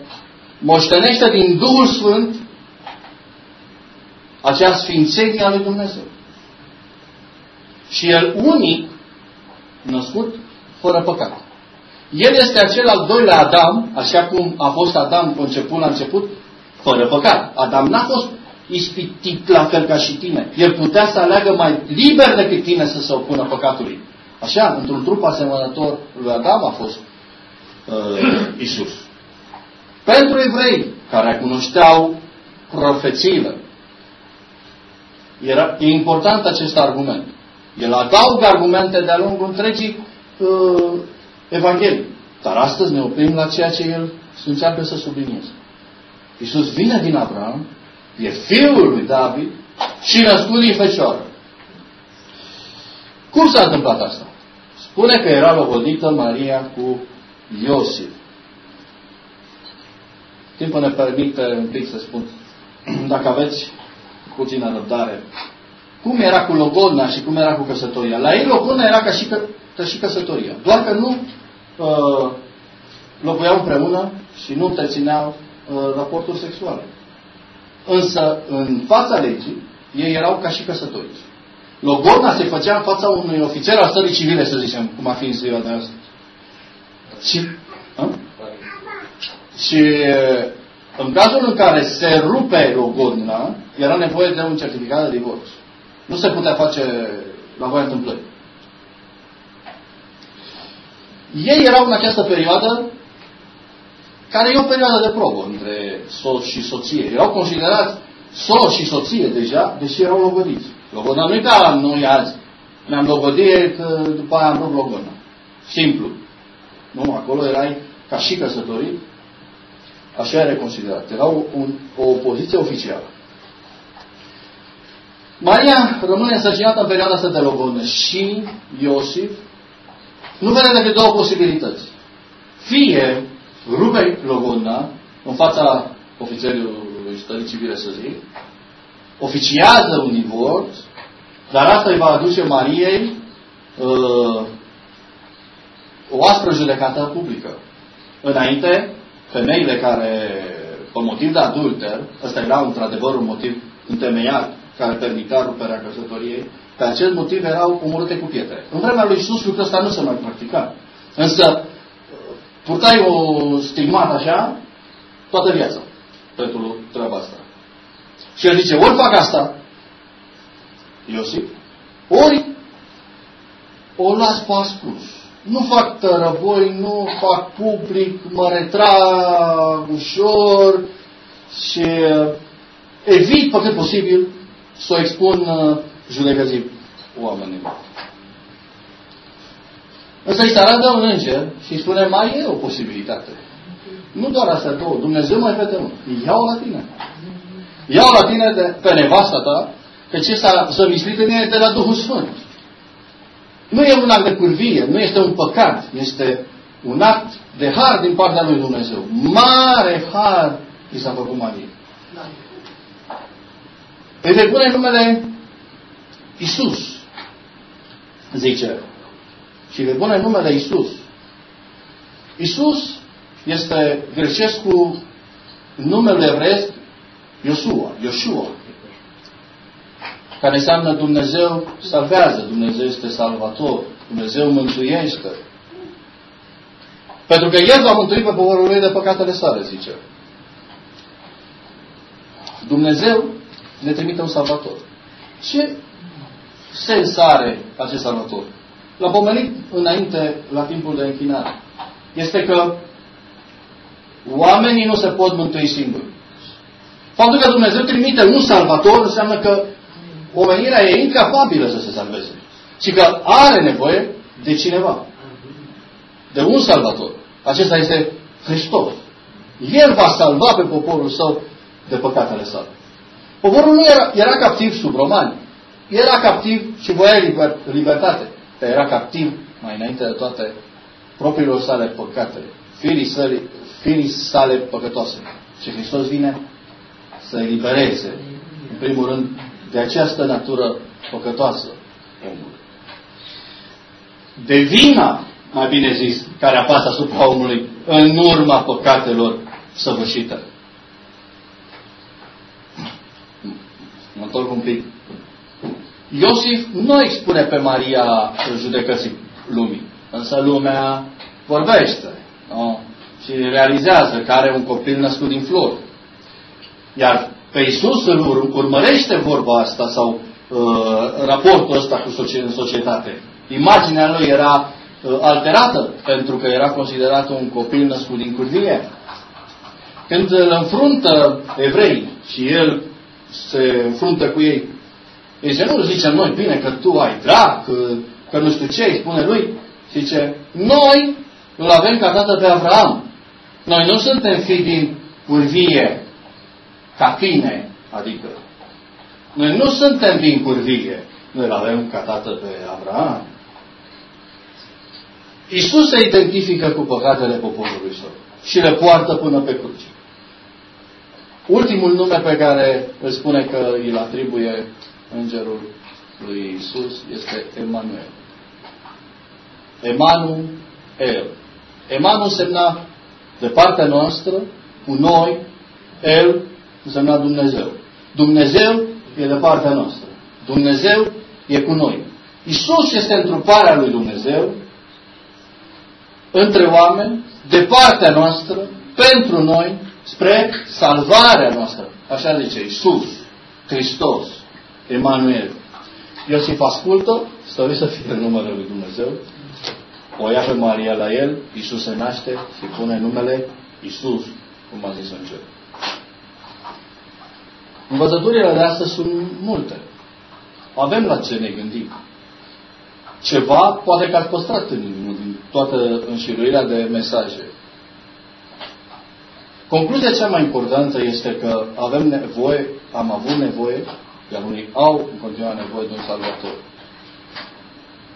A: moștenește din Duhul Sfânt acea sfințenie a lui Dumnezeu. Și el unic născut fără păcat. El este acel al doilea Adam, așa cum a fost Adam conceput la început, fără păcat. Adam n-a fost ispitit la fel ca și tine. El putea să aleagă mai liber decât tine să se opună păcatului. Așa, într-un trup asemănător lui Adam a fost uh, Isus. Pentru evrei care cunoșteau profețiile, era, e important acest argument. El adaugă argumente de-a lungul întregii uh, Evanghelii. Dar astăzi ne oprim la ceea ce el încearcă să sublinieze. Iisus vine din Abraham, e fiul lui David și născut din fecioară. Cum s-a întâmplat asta? Spune că era logodită Maria cu Iosif. Timpul ne permite un pic să spun, [clears throat] dacă aveți puțină răbdare, cum era cu logodna și cum era cu căsătoria. La ei logodna era ca și, că, ca și căsătoria. Doar că nu uh, locuiau împreună și nu întrețineau uh, raporturi sexuale. Însă, în fața legii, ei erau ca și căsătoriți. Logodna se făcea în fața unui ofițer al stării civile, să zicem, cum a fi în ziua de astăzi. Și, a? și în cazul în care se rupe logodna, era nevoie de un certificat de divorț. Nu se putea face la voia întâmplării. Ei erau în această perioadă care e o perioadă de probă între soț și soție. Erau considerați soț și soție deja, deși erau logodiți. Logodna nu e ca noi azi. Ne-am logodit, după aia am rupt logodna. Simplu. Nu, acolo erai ca și căsătorit. Așa era considerat. Era o, un, o poziție oficială. Maria rămâne însărcinată în perioada asta de logodnă și Iosif nu vede decât două posibilități. Fie rupe logodna în fața ofițerului stării civile, să zic, oficiază un divorț, dar asta îi va aduce Mariei uh, o aspră judecată publică. Înainte, femeile care, pe motiv de adulter, ăsta era într-adevăr un motiv întemeiat care permitea ruperea căsătoriei, pe acest motiv erau omorâte cu pietre. În vremea lui Iisus lucrul ăsta nu se mai practica. Însă purtai o stigmat așa toată viața pentru treaba asta. Și el zice, ori fac asta, Iosif, ori o las pe ascuns. Nu fac tărăboi, nu fac public, mă retrag ușor și evit pe cât posibil să o expun uh, judecății oamenilor. Însă îi se arată un înger și îi spune, mai e o posibilitate. Nu doar astea două. Dumnezeu mai vede unul. Iau la tine. Iau la tine de, pe nevasta ta, că ce s-a zămislit în ea de la Duhul Sfânt. Nu e un act de curvie, nu este un păcat, este un act de har din partea lui Dumnezeu. Mare har i s-a făcut Marie. Îi vei pune numele Isus, zice. Și îi vei pune numele Isus. Isus este grecesc cu numele evreiesc Iosua, Iosua, care înseamnă Dumnezeu salvează, Dumnezeu este salvator, Dumnezeu mântuiește. Pentru că El va mântui pe poporul lui de păcatele sale, zice. Dumnezeu ne trimite un salvator. Ce sens are acest salvator? L-a pomenit înainte, la timpul de închinare. Este că oamenii nu se pot mântui singuri. Faptul că Dumnezeu trimite un salvator înseamnă că omenirea e incapabilă să se salveze. Și că are nevoie de cineva. De un salvator. Acesta este Hristos. El va salva pe poporul său de păcatele sale. Poporul nu era, era captiv sub romani. Era captiv și voia liber, libertate. Dar era captiv, mai înainte de toate, propriilor sale păcate. Firii sale, firii sale păcătoase. Și Hristos vine să elibereze, în primul rând, de această natură păcătoasă omului. De vina, mai bine zis, care apasă asupra omului în urma păcatelor săvârșite. Mă întorc un pic. Iosif nu expune pe Maria judecății lumii, însă lumea vorbește nu? și realizează că are un copil născut din flori. Iar pe Iisus îl urmărește vorba asta sau uh, raportul ăsta cu în societate. Imaginea lui era uh, alterată pentru că era considerat un copil născut din curvie. Când îl înfruntă evrei și el se înfruntă cu ei, zice, nu zice noi, bine că tu ai drac, că, că nu știu ce, îi spune lui, zice, noi îl avem ca tată pe Avram. Noi nu suntem fii din curvie, ca tine, adică. Noi nu suntem din curvie. Noi îl avem ca tată pe Abraham. Iisus se identifică cu păcatele poporului său și le poartă până pe cruce. Ultimul nume pe care îl spune că îl atribuie îngerul lui Iisus este Emanuel. Emanuel. Emanuel însemna de partea noastră, cu noi, El însemna Dumnezeu. Dumnezeu e de partea noastră. Dumnezeu e cu noi. Isus este întruparea lui Dumnezeu între oameni, de partea noastră, pentru noi, spre salvarea noastră. Așa zice Isus, Hristos, Emanuel. Iosif ascultă, stări să fie numele lui Dumnezeu, o ia pe Maria la el, Isus se naște și pune numele Isus, cum a zis în cer. Învățăturile de astăzi sunt multe. Avem la ce ne gândim. Ceva poate că ați păstrat în, în toată înșiruirea de mesaje. Concluzia cea mai importantă este că avem nevoie, am avut nevoie, iar unii au în continuare nevoie de un salvator.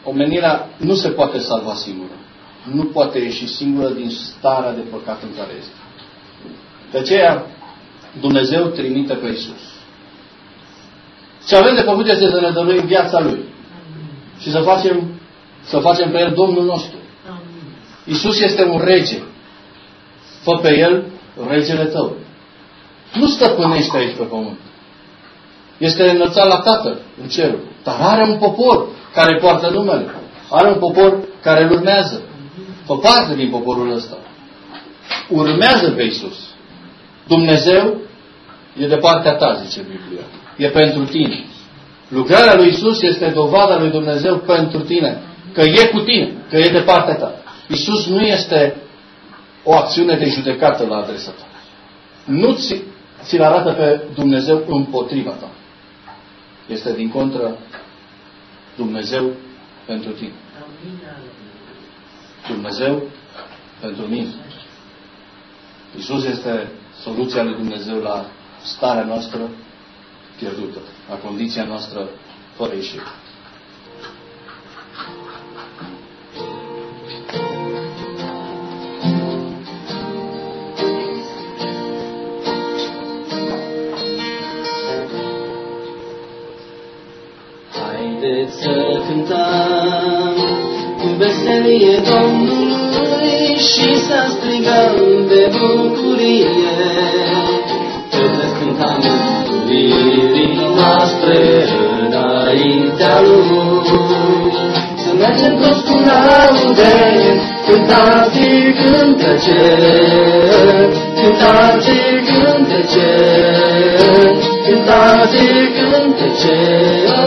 A: Omenirea nu se poate salva singură. Nu poate ieși singură din starea de păcat în care este. De aceea, Dumnezeu trimite pe Isus. Ce avem de făcut este să ne dăruim viața Lui. Și să facem, să facem pe El Domnul nostru. Isus este un rege. Fă pe El regele tău. Nu stăpânește aici pe pământ. Este înălțat la Tatăl în cer. Dar are un popor care poartă numele. Are un popor care îl urmează. Fă parte din poporul ăsta. Urmează pe Isus. Dumnezeu e de partea ta, zice Biblia. E pentru tine. Lucrarea lui Isus este dovada lui Dumnezeu pentru tine. Că e cu tine. Că e de partea ta. Isus nu este o acțiune de judecată la adresa ta. Nu ți, ți-l arată pe Dumnezeu împotriva ta. Este din contră Dumnezeu pentru tine. Dumnezeu pentru mine. Isus este soluția lui Dumnezeu la starea noastră pierdută, la condiția noastră fără ieșire.
B: Haideți să cântăm cu veselie Domnului și să strigăm de bucurie. Haideți cântăm mântuirii noastre înaintea Lui. Să mergem toți cu laude, cântați cântece, cântați cântece, cântați Lui. Este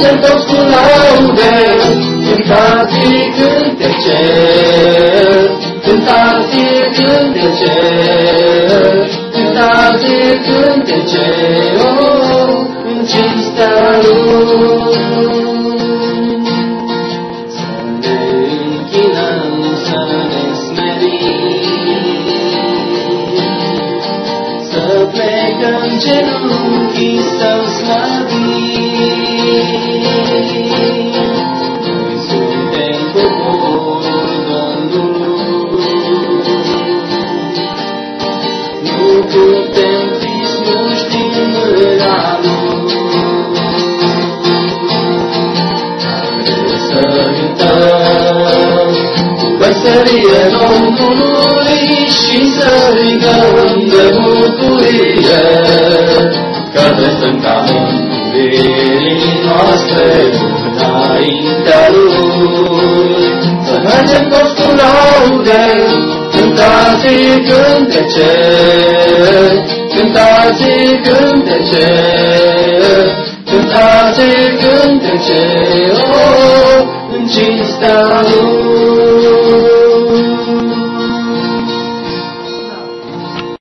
B: mergem toți cu laude, cântați cântece, cântați cântece, cântați cântece, oh, în cinstea Lui. Să ne închinăm, să ne smerim, să plecăm genunchii veselie Domnului și să rigăm de bucurie, că de Sfânta mântuirii noastre înaintea Lui. Să mergem toți cu laude, cântați cântece, cântați cântece, cântați cântece, oh, în cinstea Lui.